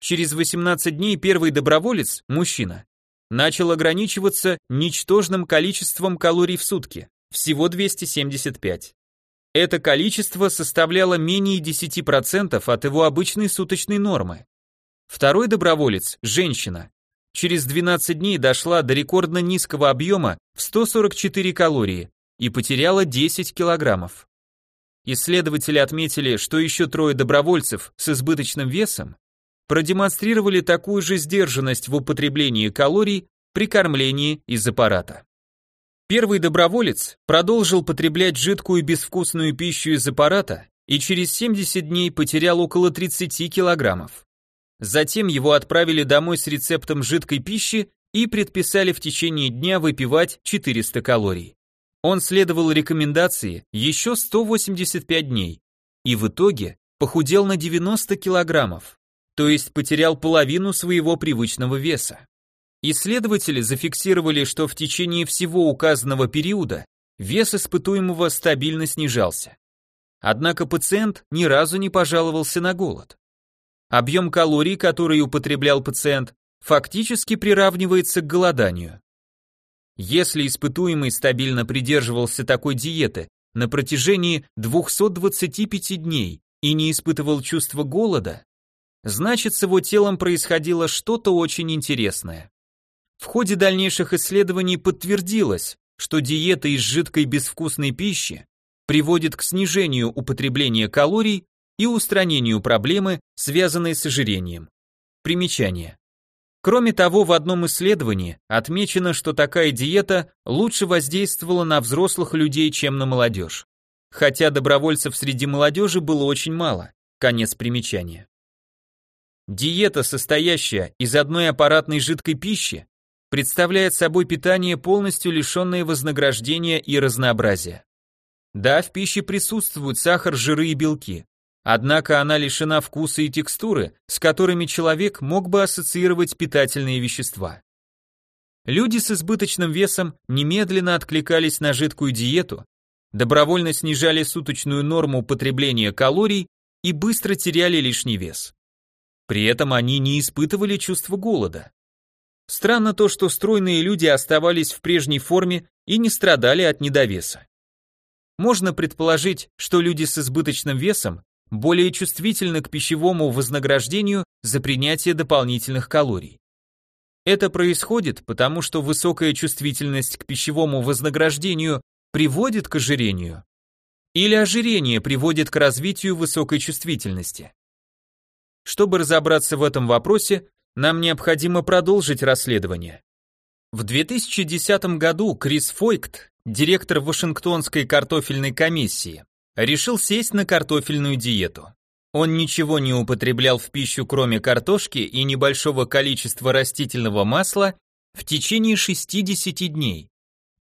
Через 18 дней первый доброволец, мужчина, начал ограничиваться ничтожным количеством калорий в сутки, всего 275. Это количество составляло менее 10% от его обычной суточной нормы. Второй доброволец, женщина, через 12 дней дошла до рекордно низкого объема в 144 калории и потеряла 10 килограммов. Исследователи отметили, что еще трое добровольцев с избыточным весом продемонстрировали такую же сдержанность в употреблении калорий при кормлении из аппарата. Первый доброволец продолжил потреблять жидкую безвкусную пищу из аппарата и через 70 дней потерял около 30 килограммов. Затем его отправили домой с рецептом жидкой пищи и предписали в течение дня выпивать 400 калорий. Он следовал рекомендации еще 185 дней и в итоге похудел на 90 килограммов, то есть потерял половину своего привычного веса. Исследователи зафиксировали, что в течение всего указанного периода вес испытуемого стабильно снижался. Однако пациент ни разу не пожаловался на голод. Объем калорий, который употреблял пациент, фактически приравнивается к голоданию. Если испытуемый стабильно придерживался такой диеты на протяжении 225 дней и не испытывал чувства голода, значит с его телом происходило что-то очень интересное. В ходе дальнейших исследований подтвердилось, что диета из жидкой безвкусной пищи приводит к снижению употребления калорий и устранению проблемы, связанной с ожирением. Примечание. Кроме того, в одном исследовании отмечено, что такая диета лучше воздействовала на взрослых людей, чем на молодежь. Хотя добровольцев среди молодежи было очень мало. Конец примечания. Диета, состоящая из одной аппаратной жидкой пищи, представляет собой питание, полностью лишенное вознаграждения и разнообразия. Да, в пище присутствуют сахар, жиры и белки, Однако она лишена вкуса и текстуры, с которыми человек мог бы ассоциировать питательные вещества. Люди с избыточным весом немедленно откликались на жидкую диету, добровольно снижали суточную норму потребления калорий и быстро теряли лишний вес. При этом они не испытывали чувства голода. Странно то, что стройные люди оставались в прежней форме и не страдали от недовеса. Можно предположить, что люди с избыточным весом более чувствительны к пищевому вознаграждению за принятие дополнительных калорий. Это происходит потому, что высокая чувствительность к пищевому вознаграждению приводит к ожирению, или ожирение приводит к развитию высокой чувствительности. Чтобы разобраться в этом вопросе, нам необходимо продолжить расследование. В 2010 году Крис Фойкт, директор Вашингтонской картофельной комиссии, решил сесть на картофельную диету. Он ничего не употреблял в пищу, кроме картошки и небольшого количества растительного масла в течение 60 дней.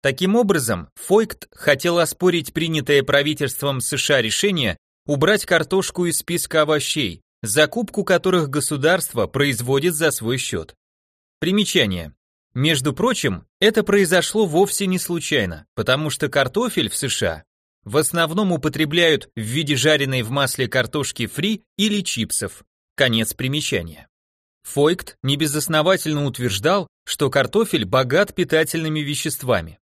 Таким образом, Фойкт хотел оспорить принятое правительством США решение убрать картошку из списка овощей, закупку которых государство производит за свой счет. Примечание. Между прочим, это произошло вовсе не случайно, потому что картофель в США в основном употребляют в виде жареной в масле картошки фри или чипсов. Конец примечания. Фойкт небезосновательно утверждал, что картофель богат питательными веществами.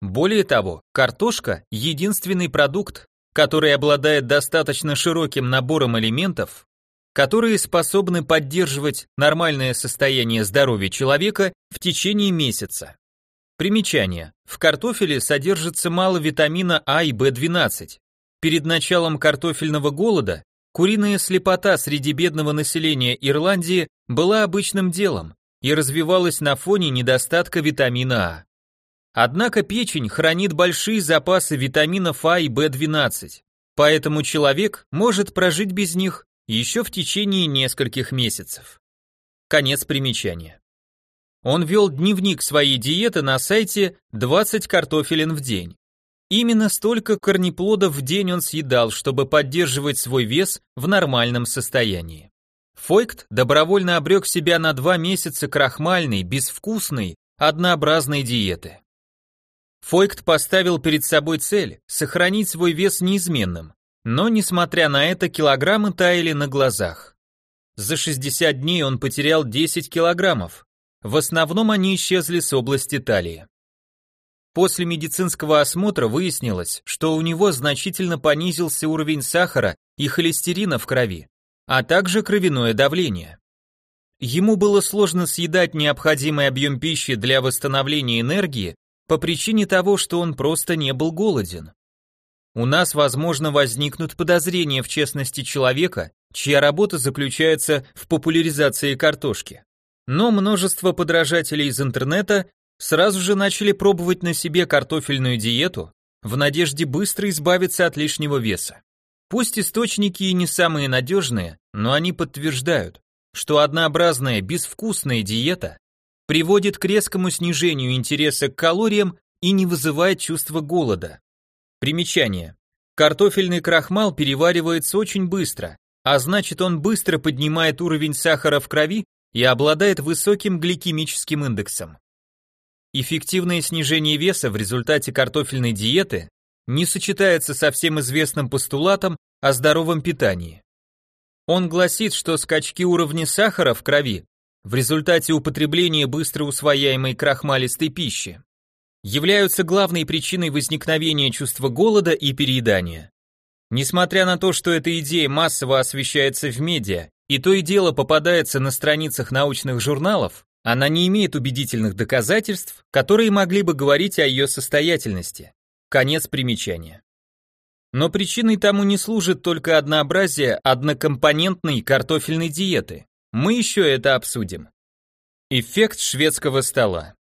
Более того, картошка – единственный продукт, который обладает достаточно широким набором элементов, которые способны поддерживать нормальное состояние здоровья человека в течение месяца. Примечание. В картофеле содержится мало витамина А и В12. Перед началом картофельного голода куриная слепота среди бедного населения Ирландии была обычным делом и развивалась на фоне недостатка витамина А. Однако печень хранит большие запасы витаминов А и В12, поэтому человек может прожить без них еще в течение нескольких месяцев. Конец примечания. Он вел дневник своей диеты на сайте 20 картофелин в день. Именно столько корнеплодов в день он съедал, чтобы поддерживать свой вес в нормальном состоянии. Фойкт добровольно обрек себя на два месяца крахмальной, безвкусной, однообразной диеты. Фойкт поставил перед собой цель – сохранить свой вес неизменным, но, несмотря на это, килограммы таяли на глазах. За 60 дней он потерял 10 килограммов, в основном они исчезли с области талии. После медицинского осмотра выяснилось, что у него значительно понизился уровень сахара и холестерина в крови, а также кровяное давление. Ему было сложно съедать необходимый объем пищи для восстановления энергии по причине того, что он просто не был голоден. У нас, возможно, возникнут подозрения в честности человека, чья работа заключается в популяризации картошки. Но множество подражателей из интернета сразу же начали пробовать на себе картофельную диету в надежде быстро избавиться от лишнего веса. Пусть источники и не самые надежные, но они подтверждают, что однообразная безвкусная диета приводит к резкому снижению интереса к калориям и не вызывает чувства голода. Примечание. Картофельный крахмал переваривается очень быстро, а значит он быстро поднимает уровень сахара в крови и обладает высоким гликемическим индексом. Эффективное снижение веса в результате картофельной диеты не сочетается со всем известным постулатом о здоровом питании. Он гласит, что скачки уровня сахара в крови в результате употребления быстро усвояемой крахмалистой пищи являются главной причиной возникновения чувства голода и переедания. Несмотря на то, что эта идея массово освещается в медиа и то и дело попадается на страницах научных журналов, она не имеет убедительных доказательств, которые могли бы говорить о ее состоятельности. Конец примечания. Но причиной тому не служит только однообразие однокомпонентной картофельной диеты. Мы еще это обсудим. Эффект шведского стола.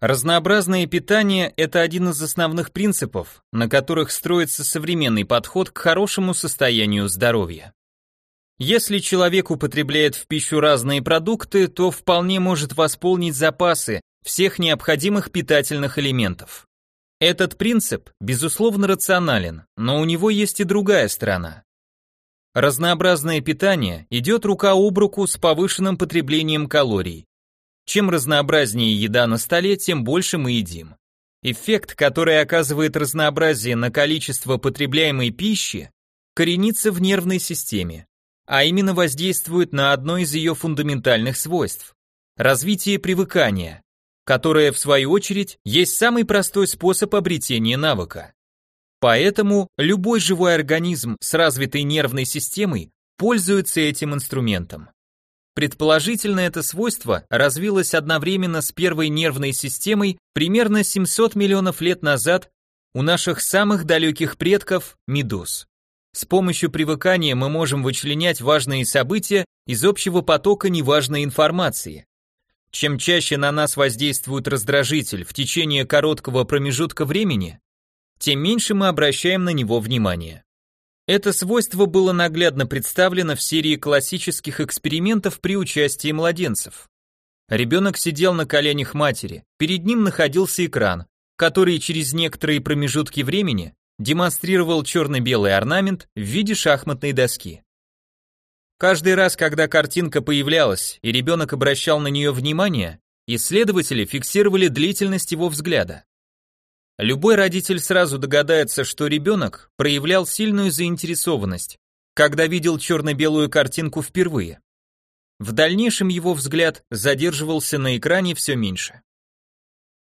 Разнообразное питание – это один из основных принципов, на которых строится современный подход к хорошему состоянию здоровья. Если человек употребляет в пищу разные продукты, то вполне может восполнить запасы всех необходимых питательных элементов. Этот принцип, безусловно, рационален, но у него есть и другая сторона. Разнообразное питание идет рука об руку с повышенным потреблением калорий. Чем разнообразнее еда на столе, тем больше мы едим. Эффект, который оказывает разнообразие на количество потребляемой пищи, коренится в нервной системе а именно воздействует на одно из ее фундаментальных свойств – развитие привыкания, которое, в свою очередь, есть самый простой способ обретения навыка. Поэтому любой живой организм с развитой нервной системой пользуется этим инструментом. Предположительно, это свойство развилось одновременно с первой нервной системой примерно 700 миллионов лет назад у наших самых далеких предков – медуз. С помощью привыкания мы можем вычленять важные события из общего потока неважной информации. Чем чаще на нас воздействует раздражитель в течение короткого промежутка времени, тем меньше мы обращаем на него внимание. Это свойство было наглядно представлено в серии классических экспериментов при участии младенцев. Ребенок сидел на коленях матери, перед ним находился экран, который через некоторые промежутки времени демонстрировал черно-белый орнамент в виде шахматной доски. Каждый раз, когда картинка появлялась и ребенок обращал на нее внимание, исследователи фиксировали длительность его взгляда. Любой родитель сразу догадается, что ребенок проявлял сильную заинтересованность, когда видел черно-белую картинку впервые. В дальнейшем его взгляд задерживался на экране все меньше.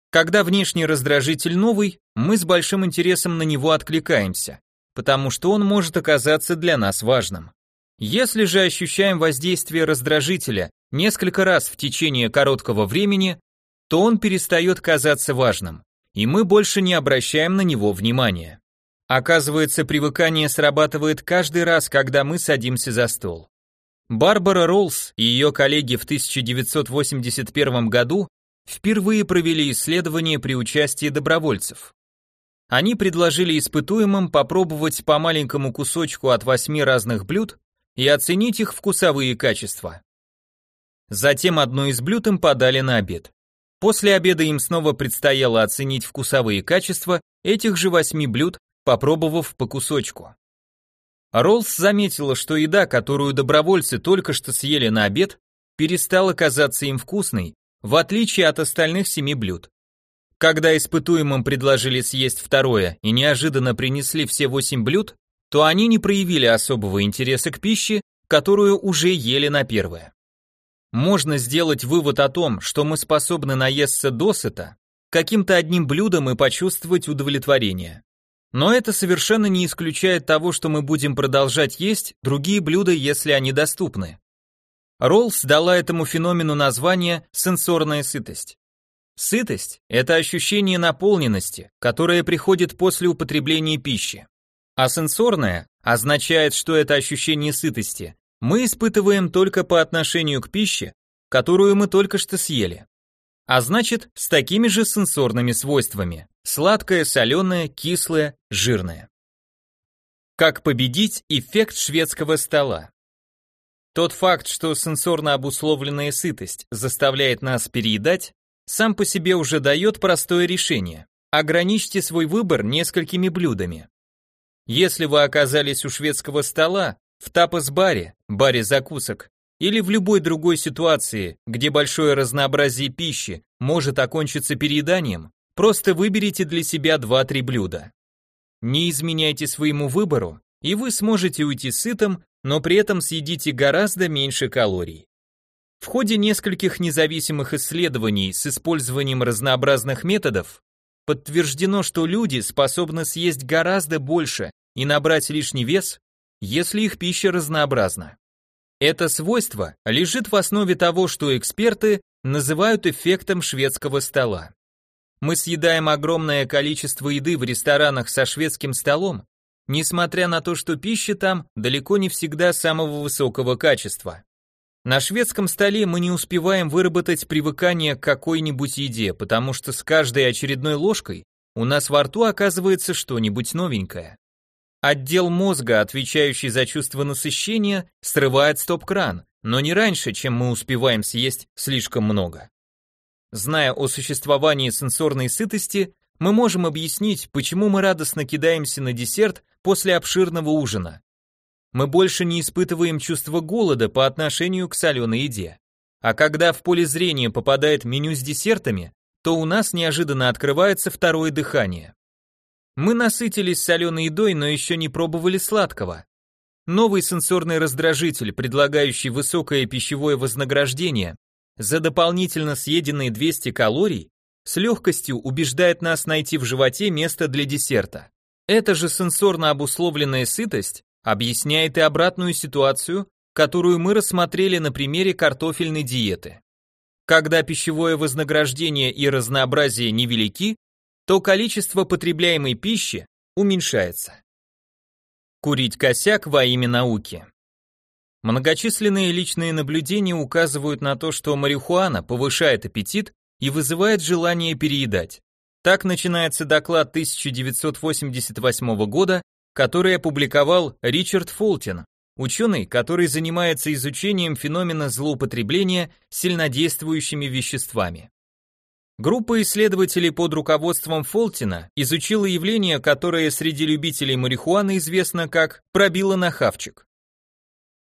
Когда внешний раздражитель новый, мы с большим интересом на него откликаемся, потому что он может оказаться для нас важным. Если же ощущаем воздействие раздражителя несколько раз в течение короткого времени, то он перестает казаться важным, и мы больше не обращаем на него внимания. Оказывается, привыкание срабатывает каждый раз, когда мы садимся за стол. Барбара Роллс и ее коллеги в 1981 году впервые провели исследование при участии добровольцев. Они предложили испытуемым попробовать по маленькому кусочку от восьми разных блюд и оценить их вкусовые качества. Затем одно из блюд им подали на обед. После обеда им снова предстояло оценить вкусовые качества этих же восьми блюд, попробовав по кусочку. Роллс заметила, что еда, которую добровольцы только что съели на обед, перестала казаться им вкусной, в отличие от остальных семи блюд. Когда испытуемым предложили съесть второе и неожиданно принесли все восемь блюд, то они не проявили особого интереса к пище, которую уже ели на первое. Можно сделать вывод о том, что мы способны наесться досыта, каким-то одним блюдом и почувствовать удовлетворение. Но это совершенно не исключает того, что мы будем продолжать есть другие блюда, если они доступны. Роллс дала этому феномену название «сенсорная сытость». Сытость – это ощущение наполненности, которое приходит после употребления пищи. А сенсорная означает, что это ощущение сытости мы испытываем только по отношению к пище, которую мы только что съели. А значит, с такими же сенсорными свойствами – сладкое, соленое, кислое, жирное. Как победить эффект шведского стола? Тот факт, что сенсорно обусловленная сытость заставляет нас переедать, сам по себе уже дает простое решение. Ограничьте свой выбор несколькими блюдами. Если вы оказались у шведского стола, в тапос-баре, баре закусок, или в любой другой ситуации, где большое разнообразие пищи может окончиться перееданием, просто выберите для себя 2-3 блюда. Не изменяйте своему выбору, и вы сможете уйти сытым, но при этом съедите гораздо меньше калорий. В ходе нескольких независимых исследований с использованием разнообразных методов подтверждено, что люди способны съесть гораздо больше и набрать лишний вес, если их пища разнообразна. Это свойство лежит в основе того, что эксперты называют эффектом шведского стола. Мы съедаем огромное количество еды в ресторанах со шведским столом, несмотря на то, что пища там далеко не всегда самого высокого качества. На шведском столе мы не успеваем выработать привыкание к какой-нибудь еде, потому что с каждой очередной ложкой у нас во рту оказывается что-нибудь новенькое. Отдел мозга, отвечающий за чувство насыщения, срывает стоп-кран, но не раньше, чем мы успеваем съесть слишком много. Зная о существовании сенсорной сытости, мы можем объяснить, почему мы радостно кидаемся на десерт после обширного ужина. Мы больше не испытываем чувство голода по отношению к соленой еде. А когда в поле зрения попадает меню с десертами, то у нас неожиданно открывается второе дыхание. Мы насытились соленой едой, но еще не пробовали сладкого. Новый сенсорный раздражитель, предлагающий высокое пищевое вознаграждение, за дополнительно съеденные 200 калорий с легкостью убеждает нас найти в животе место для десерта. Эта же сенсорно обусловленная сытость объясняет и обратную ситуацию, которую мы рассмотрели на примере картофельной диеты. Когда пищевое вознаграждение и разнообразие невелики, то количество потребляемой пищи уменьшается. Курить косяк во имя науки. Многочисленные личные наблюдения указывают на то, что марихуана повышает аппетит и вызывает желание переедать. Так начинается доклад 1988 года, который опубликовал Ричард Фолтин, ученый, который занимается изучением феномена злоупотребления сильнодействующими веществами. Группа исследователей под руководством Фолтина изучила явление, которое среди любителей марихуаны известно как «пробило на хавчик».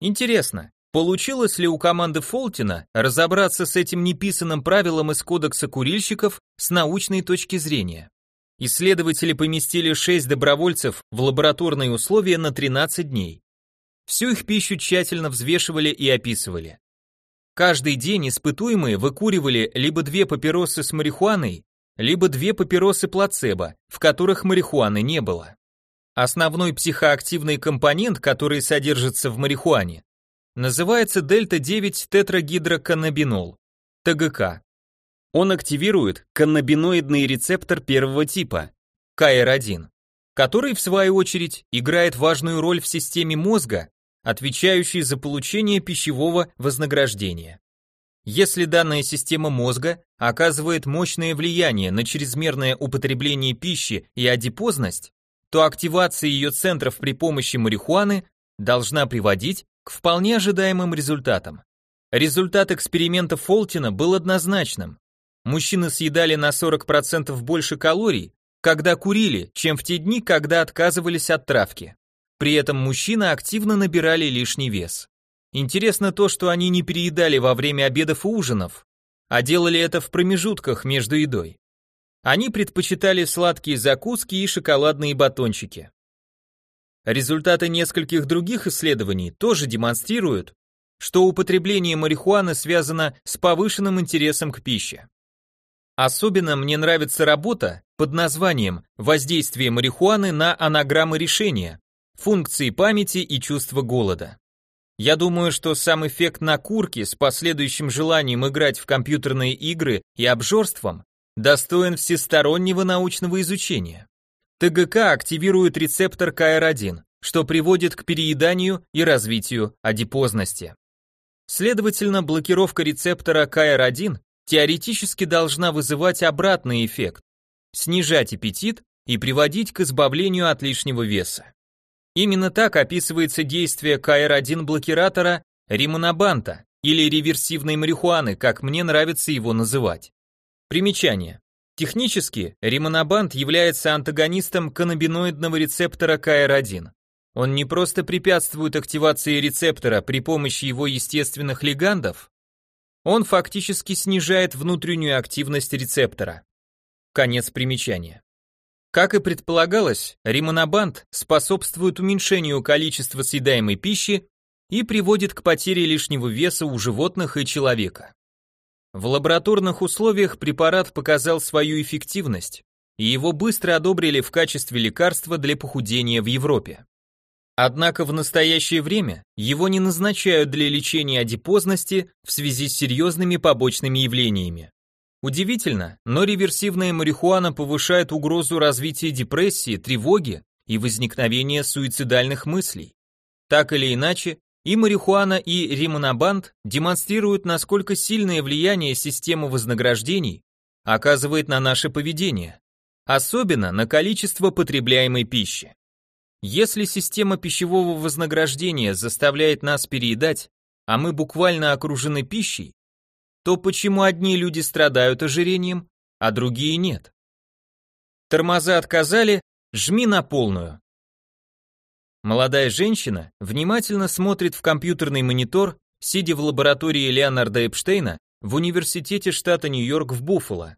Интересно, получилось ли у команды Фолтина разобраться с этим неписанным правилом из кодекса курильщиков с научной точки зрения? Исследователи поместили 6 добровольцев в лабораторные условия на 13 дней. Всю их пищу тщательно взвешивали и описывали. Каждый день испытуемые выкуривали либо две папиросы с марихуаной, либо две папиросы плацебо, в которых марихуаны не было. Основной психоактивный компонент, который содержится в марихуане, называется дельта-9 тетрагидроканнабинол, ТГК. Он активирует каннабиноидный рецептор первого типа, КР1, который, в свою очередь, играет важную роль в системе мозга, отвечающей за получение пищевого вознаграждения. Если данная система мозга оказывает мощное влияние на чрезмерное употребление пищи и адипозность, то активация ее центров при помощи марихуаны должна приводить к вполне ожидаемым результатам. Результат эксперимента Фолтина был однозначным. Мужчины съедали на 40% больше калорий, когда курили, чем в те дни, когда отказывались от травки. При этом мужчины активно набирали лишний вес. Интересно то, что они не переедали во время обедов и ужинов, а делали это в промежутках между едой. Они предпочитали сладкие закуски и шоколадные батончики. Результаты нескольких других исследований тоже демонстрируют, что употребление марихуаны связано с повышенным интересом к пище. Особенно мне нравится работа под названием «Воздействие марихуаны на анаграммы решения. Функции памяти и чувство голода». Я думаю, что сам эффект накурки с последующим желанием играть в компьютерные игры и обжорством достоин всестороннего научного изучения. ТГК активирует рецептор КР1, что приводит к перееданию и развитию адипозности. Следовательно, блокировка рецептора КР1 теоретически должна вызывать обратный эффект – снижать аппетит и приводить к избавлению от лишнего веса. Именно так описывается действие КР-1 блокиратора римонабанта или реверсивной марихуаны, как мне нравится его называть. Примечание. Технически, римонабант является антагонистом каннабиноидного рецептора КР1. Он не просто препятствует активации рецептора при помощи его естественных лигандов, он фактически снижает внутреннюю активность рецептора. Конец примечания. Как и предполагалось, римонабант способствует уменьшению количества съедаемой пищи и приводит к потере лишнего веса у животных и человека. В лабораторных условиях препарат показал свою эффективность, и его быстро одобрили в качестве лекарства для похудения в Европе. Однако в настоящее время его не назначают для лечения адипозности в связи с серьезными побочными явлениями. Удивительно, но реверсивная марихуана повышает угрозу развития депрессии, тревоги и возникновения суицидальных мыслей. Так или иначе, и марихуана, и римонабант демонстрируют, насколько сильное влияние система вознаграждений оказывает на наше поведение, особенно на количество потребляемой пищи. Если система пищевого вознаграждения заставляет нас переедать, а мы буквально окружены пищей, то почему одни люди страдают ожирением, а другие нет? Тормоза отказали, жми на полную. Молодая женщина внимательно смотрит в компьютерный монитор, сидя в лаборатории Леонарда Эпштейна в университете штата Нью-Йорк в Буффало.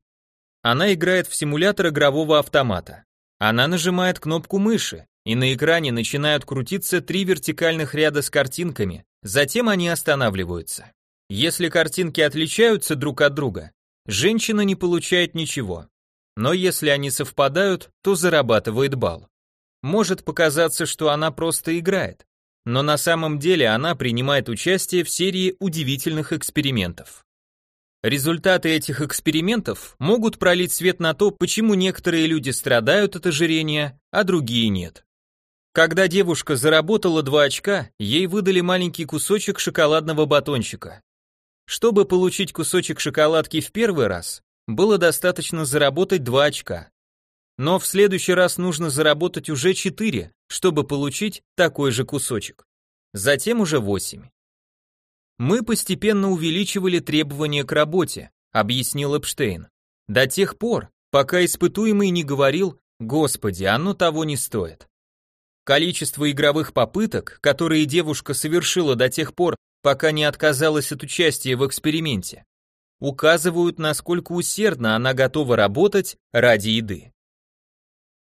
Она играет в симулятор игрового автомата. Она нажимает кнопку мыши, и на экране начинают крутиться три вертикальных ряда с картинками, затем они останавливаются. Если картинки отличаются друг от друга, женщина не получает ничего. Но если они совпадают, то зарабатывает балл. Может показаться, что она просто играет, но на самом деле она принимает участие в серии удивительных экспериментов. Результаты этих экспериментов могут пролить свет на то, почему некоторые люди страдают от ожирения, а другие нет. Когда девушка заработала 2 очка, ей выдали маленький кусочек шоколадного батончика. Чтобы получить кусочек шоколадки в первый раз, было достаточно заработать 2 очка. Но в следующий раз нужно заработать уже 4, чтобы получить такой же кусочек. Затем уже 8. Мы постепенно увеличивали требования к работе, объяснил Эпштейн. До тех пор, пока испытуемый не говорил «Господи, оно того не стоит». Количество игровых попыток, которые девушка совершила до тех пор, пока не отказалась от участия в эксперименте, указывают, насколько усердно она готова работать ради еды.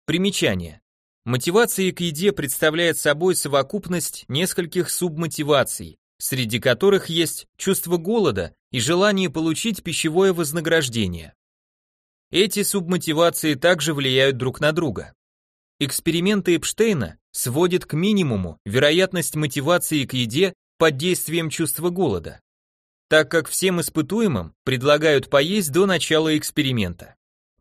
Примечание. Мотивация к еде представляет собой совокупность нескольких субмотиваций, среди которых есть чувство голода и желание получить пищевое вознаграждение. Эти субмотивации также влияют друг на друга. Эксперименты Эпштейна сводят к минимуму вероятность мотивации к еде под действием чувства голода, так как всем испытуемым предлагают поесть до начала эксперимента.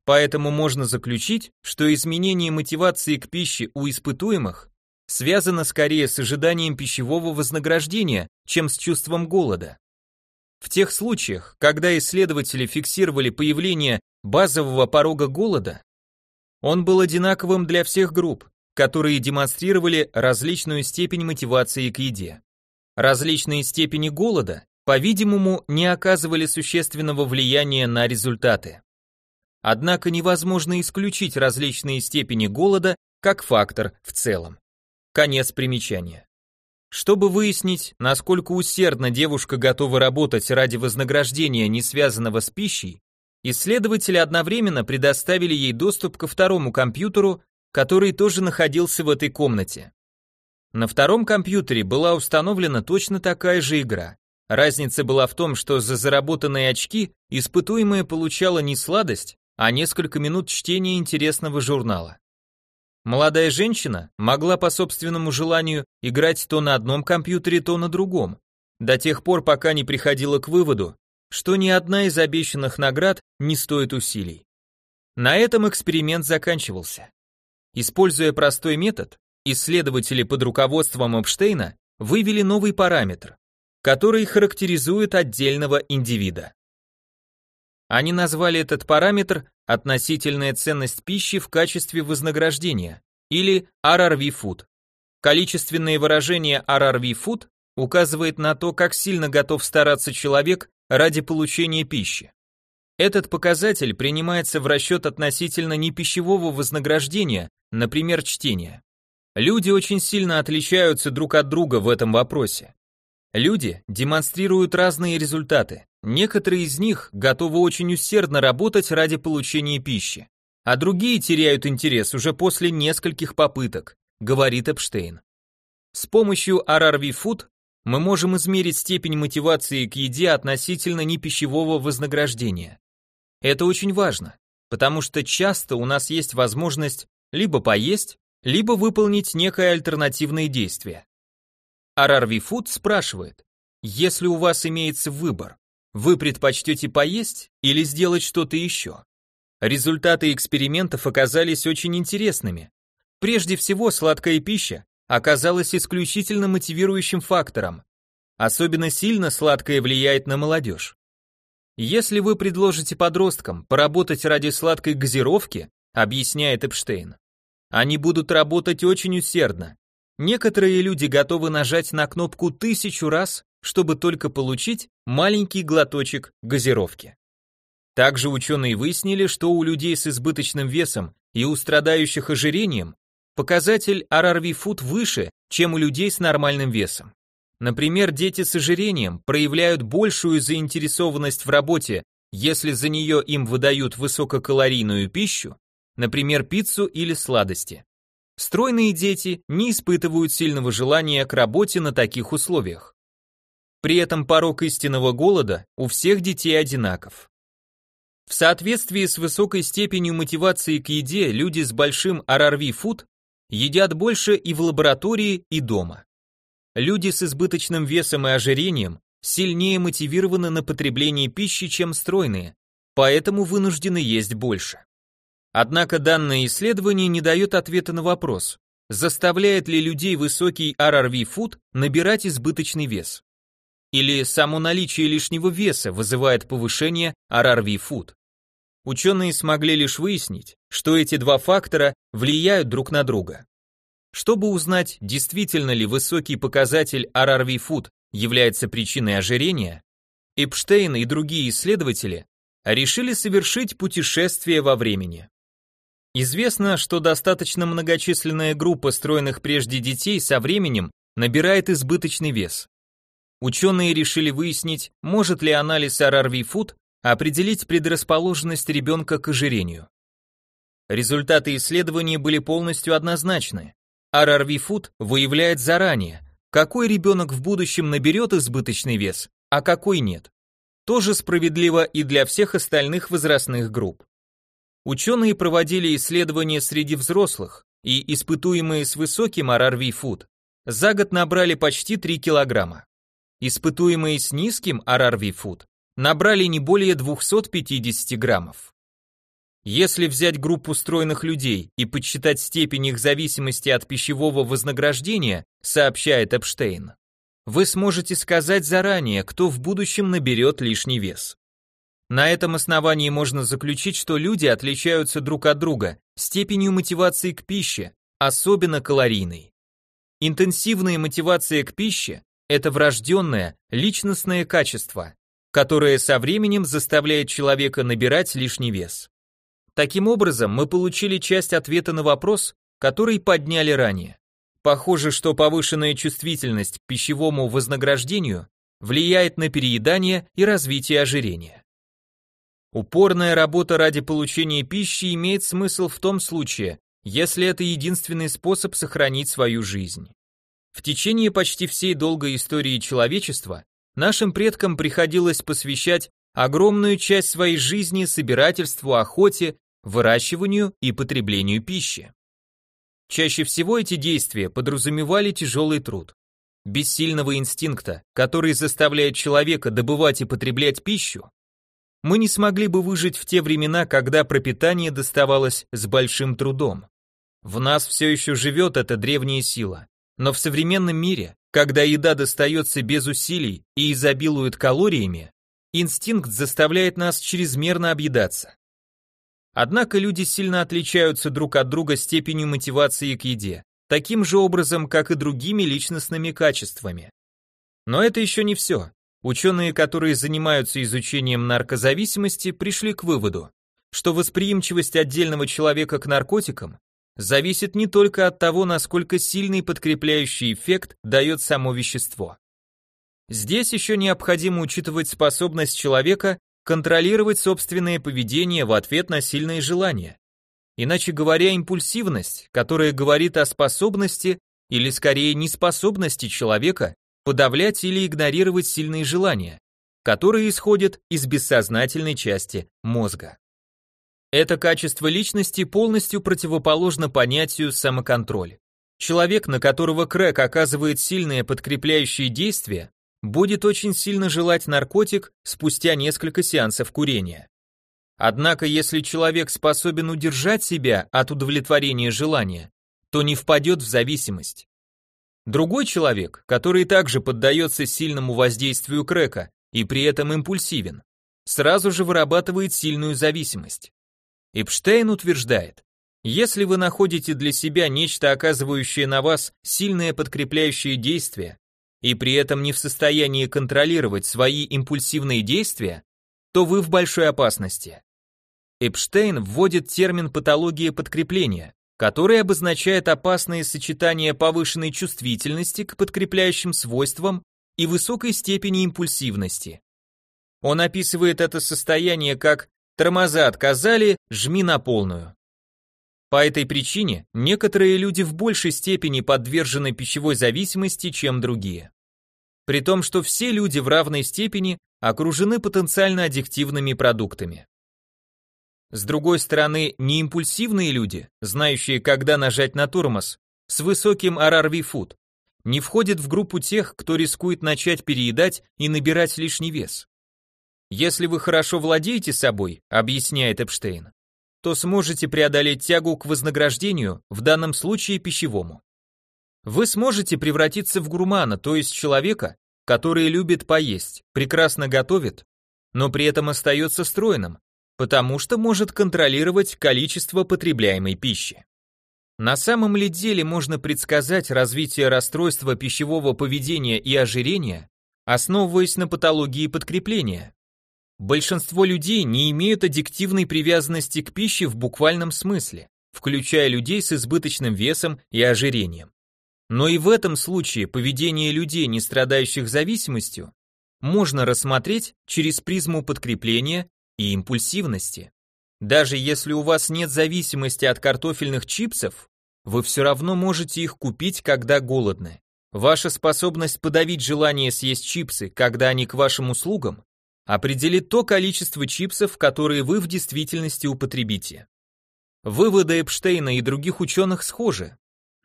Поэтому можно заключить, что изменение мотивации к пище у испытуемых связано скорее с ожиданием пищевого вознаграждения, чем с чувством голода. В тех случаях, когда исследователи фиксировали появление базового порога голода, он был одинаковым для всех групп, которые демонстрировали различную степень мотивации к еде. Различные степени голода, по-видимому, не оказывали существенного влияния на результаты. Однако невозможно исключить различные степени голода как фактор в целом. Конец примечания. Чтобы выяснить, насколько усердно девушка готова работать ради вознаграждения, не связанного с пищей, исследователи одновременно предоставили ей доступ ко второму компьютеру, который тоже находился в этой комнате. На втором компьютере была установлена точно такая же игра. Разница была в том, что за заработанные очки испытуемая получала не сладость, а несколько минут чтения интересного журнала. Молодая женщина могла по собственному желанию играть то на одном компьютере, то на другом, до тех пор, пока не приходила к выводу, что ни одна из обещанных наград не стоит усилий. На этом эксперимент заканчивался. Используя простой метод, исследователи под руководством Эпштейна вывели новый параметр, который характеризует отдельного индивида. Они назвали этот параметр относительная ценность пищи в качестве вознаграждения, или RRV Food. Количественное выражение RRV Food указывает на то, как сильно готов стараться человек ради получения пищи. Этот показатель принимается в расчет относительно непищевого вознаграждения, например, чтения. Люди очень сильно отличаются друг от друга в этом вопросе. Люди демонстрируют разные результаты. Некоторые из них готовы очень усердно работать ради получения пищи, а другие теряют интерес уже после нескольких попыток, говорит Эпштейн. С помощью RRV Food мы можем измерить степень мотивации к еде относительно непищевого вознаграждения. Это очень важно, потому что часто у нас есть возможность либо поесть, либо выполнить некое альтернативное действие. Арарви Фуд спрашивает, если у вас имеется выбор, вы предпочтете поесть или сделать что-то еще? Результаты экспериментов оказались очень интересными. Прежде всего, сладкая пища оказалась исключительно мотивирующим фактором. Особенно сильно сладкое влияет на молодежь. Если вы предложите подросткам поработать ради сладкой газировки, объясняет Эпштейн, они будут работать очень усердно, Некоторые люди готовы нажать на кнопку тысячу раз, чтобы только получить маленький глоточек газировки. Также ученые выяснили, что у людей с избыточным весом и у страдающих ожирением показатель RRV Food выше, чем у людей с нормальным весом. Например, дети с ожирением проявляют большую заинтересованность в работе, если за нее им выдают высококалорийную пищу, например, пиццу или сладости. Стройные дети не испытывают сильного желания к работе на таких условиях. При этом порог истинного голода у всех детей одинаков. В соответствии с высокой степенью мотивации к еде люди с большим RRV Food едят больше и в лаборатории, и дома. Люди с избыточным весом и ожирением сильнее мотивированы на потребление пищи, чем стройные, поэтому вынуждены есть больше. Однако данное исследование не дает ответа на вопрос, заставляет ли людей высокий RRV Food набирать избыточный вес. Или само наличие лишнего веса вызывает повышение RRV Food. Ученые смогли лишь выяснить, что эти два фактора влияют друг на друга. Чтобы узнать, действительно ли высокий показатель RRV Food является причиной ожирения, Эпштейн и другие исследователи решили совершить путешествие во времени. Известно, что достаточно многочисленная группа стройных прежде детей со временем набирает избыточный вес. Ученые решили выяснить, может ли анализ RRV Food определить предрасположенность ребенка к ожирению. Результаты исследования были полностью однозначны. RRV Food выявляет заранее, какой ребенок в будущем наберет избыточный вес, а какой нет. Тоже справедливо и для всех остальных возрастных групп. Ученые проводили исследования среди взрослых, и испытуемые с высоким RRV Food за год набрали почти 3 килограмма. Испытуемые с низким RRV Food набрали не более 250 граммов. Если взять группу стройных людей и подсчитать степень их зависимости от пищевого вознаграждения, сообщает Эпштейн, вы сможете сказать заранее, кто в будущем наберет лишний вес. На этом основании можно заключить, что люди отличаются друг от друга степенью мотивации к пище, особенно калорийной. Интенсивная мотивация к пище – это врожденное, личностное качество, которое со временем заставляет человека набирать лишний вес. Таким образом, мы получили часть ответа на вопрос, который подняли ранее. Похоже, что повышенная чувствительность к пищевому вознаграждению влияет на переедание и развитие ожирения. Упорная работа ради получения пищи имеет смысл в том случае, если это единственный способ сохранить свою жизнь. В течение почти всей долгой истории человечества нашим предкам приходилось посвящать огромную часть своей жизни собирательству, охоте, выращиванию и потреблению пищи. Чаще всего эти действия подразумевали тяжелый труд. Без сильного инстинкта, который заставляет человека добывать и потреблять пищу, мы не смогли бы выжить в те времена, когда пропитание доставалось с большим трудом. В нас все еще живет эта древняя сила, но в современном мире, когда еда достается без усилий и изобилует калориями, инстинкт заставляет нас чрезмерно объедаться. Однако люди сильно отличаются друг от друга степенью мотивации к еде, таким же образом, как и другими личностными качествами. Но это еще не все. Ученые, которые занимаются изучением наркозависимости, пришли к выводу, что восприимчивость отдельного человека к наркотикам зависит не только от того, насколько сильный подкрепляющий эффект дает само вещество. Здесь еще необходимо учитывать способность человека контролировать собственное поведение в ответ на сильные желания. Иначе говоря, импульсивность, которая говорит о способности или скорее неспособности человека подавлять или игнорировать сильные желания, которые исходят из бессознательной части мозга. Это качество личности полностью противоположно понятию самоконтроль. Человек, на которого крэк оказывает сильное подкрепляющее действие, будет очень сильно желать наркотик спустя несколько сеансов курения. Однако, если человек способен удержать себя от удовлетворения желания, то не впадет в зависимость. Другой человек, который также поддается сильному воздействию крека и при этом импульсивен, сразу же вырабатывает сильную зависимость. Эпштейн утверждает, если вы находите для себя нечто, оказывающее на вас сильное подкрепляющее действие, и при этом не в состоянии контролировать свои импульсивные действия, то вы в большой опасности. Эпштейн вводит термин патология подкрепления, который обозначает опасные сочетания повышенной чувствительности к подкрепляющим свойствам и высокой степени импульсивности. Он описывает это состояние как Тормоза отказали, жми на полную. По этой причине некоторые люди в большей степени подвержены пищевой зависимости, чем другие. При том, что все люди в равной степени окружены потенциально аддиктивными продуктами. С другой стороны, неимпульсивные люди, знающие, когда нажать на тормоз, с высоким RRV-фуд, не входят в группу тех, кто рискует начать переедать и набирать лишний вес. Если вы хорошо владеете собой, объясняет Эпштейн, то сможете преодолеть тягу к вознаграждению, в данном случае пищевому. Вы сможете превратиться в гурмана, то есть человека, который любит поесть, прекрасно готовит, но при этом остается стройным, потому что может контролировать количество потребляемой пищи. На самом ли деле можно предсказать развитие расстройства пищевого поведения и ожирения, основываясь на патологии подкрепления? Большинство людей не имеют аддиктивной привязанности к пище в буквальном смысле, включая людей с избыточным весом и ожирением. Но и в этом случае поведение людей, не страдающих зависимостью, можно рассмотреть через призму подкрепления и импульсивности. Даже если у вас нет зависимости от картофельных чипсов, вы все равно можете их купить, когда голодны. Ваша способность подавить желание съесть чипсы, когда они к вашим услугам, определит то количество чипсов, которые вы в действительности употребите. Выводы Эпштейна и других ученых схожи.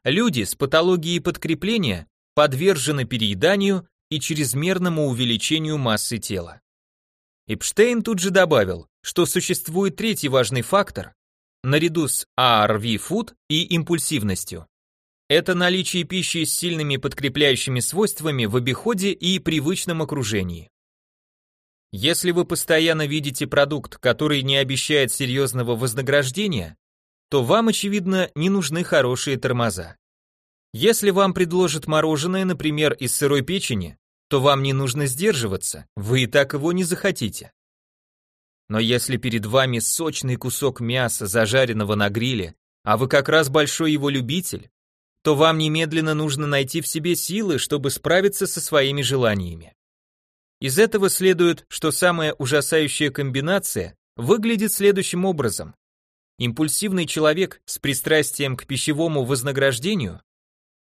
Люди с патологией подкрепления подвержены перееданию и чрезмерному увеличению массы тела. Эпштейн тут же добавил, что существует третий важный фактор, наряду с ARV-food и импульсивностью. Это наличие пищи с сильными подкрепляющими свойствами в обиходе и привычном окружении. Если вы постоянно видите продукт, который не обещает серьезного вознаграждения, то вам, очевидно, не нужны хорошие тормоза. Если вам предложат мороженое, например, из сырой печени, то вам не нужно сдерживаться, вы и так его не захотите. Но если перед вами сочный кусок мяса, зажаренного на гриле, а вы как раз большой его любитель, то вам немедленно нужно найти в себе силы, чтобы справиться со своими желаниями. Из этого следует, что самая ужасающая комбинация выглядит следующим образом. Импульсивный человек с пристрастием к пищевому вознаграждению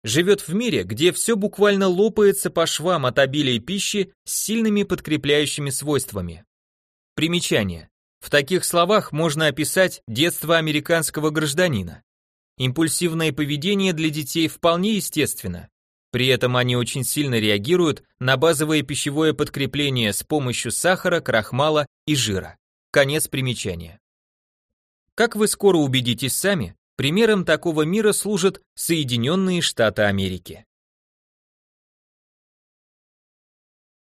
живет в мире, где все буквально лопается по швам от обилия пищи с сильными подкрепляющими свойствами. Примечание. В таких словах можно описать детство американского гражданина. Импульсивное поведение для детей вполне естественно. При этом они очень сильно реагируют на базовое пищевое подкрепление с помощью сахара, крахмала и жира. Конец примечания. Как вы скоро убедитесь сами, примером такого мира служат Соединенные Штаты Америки.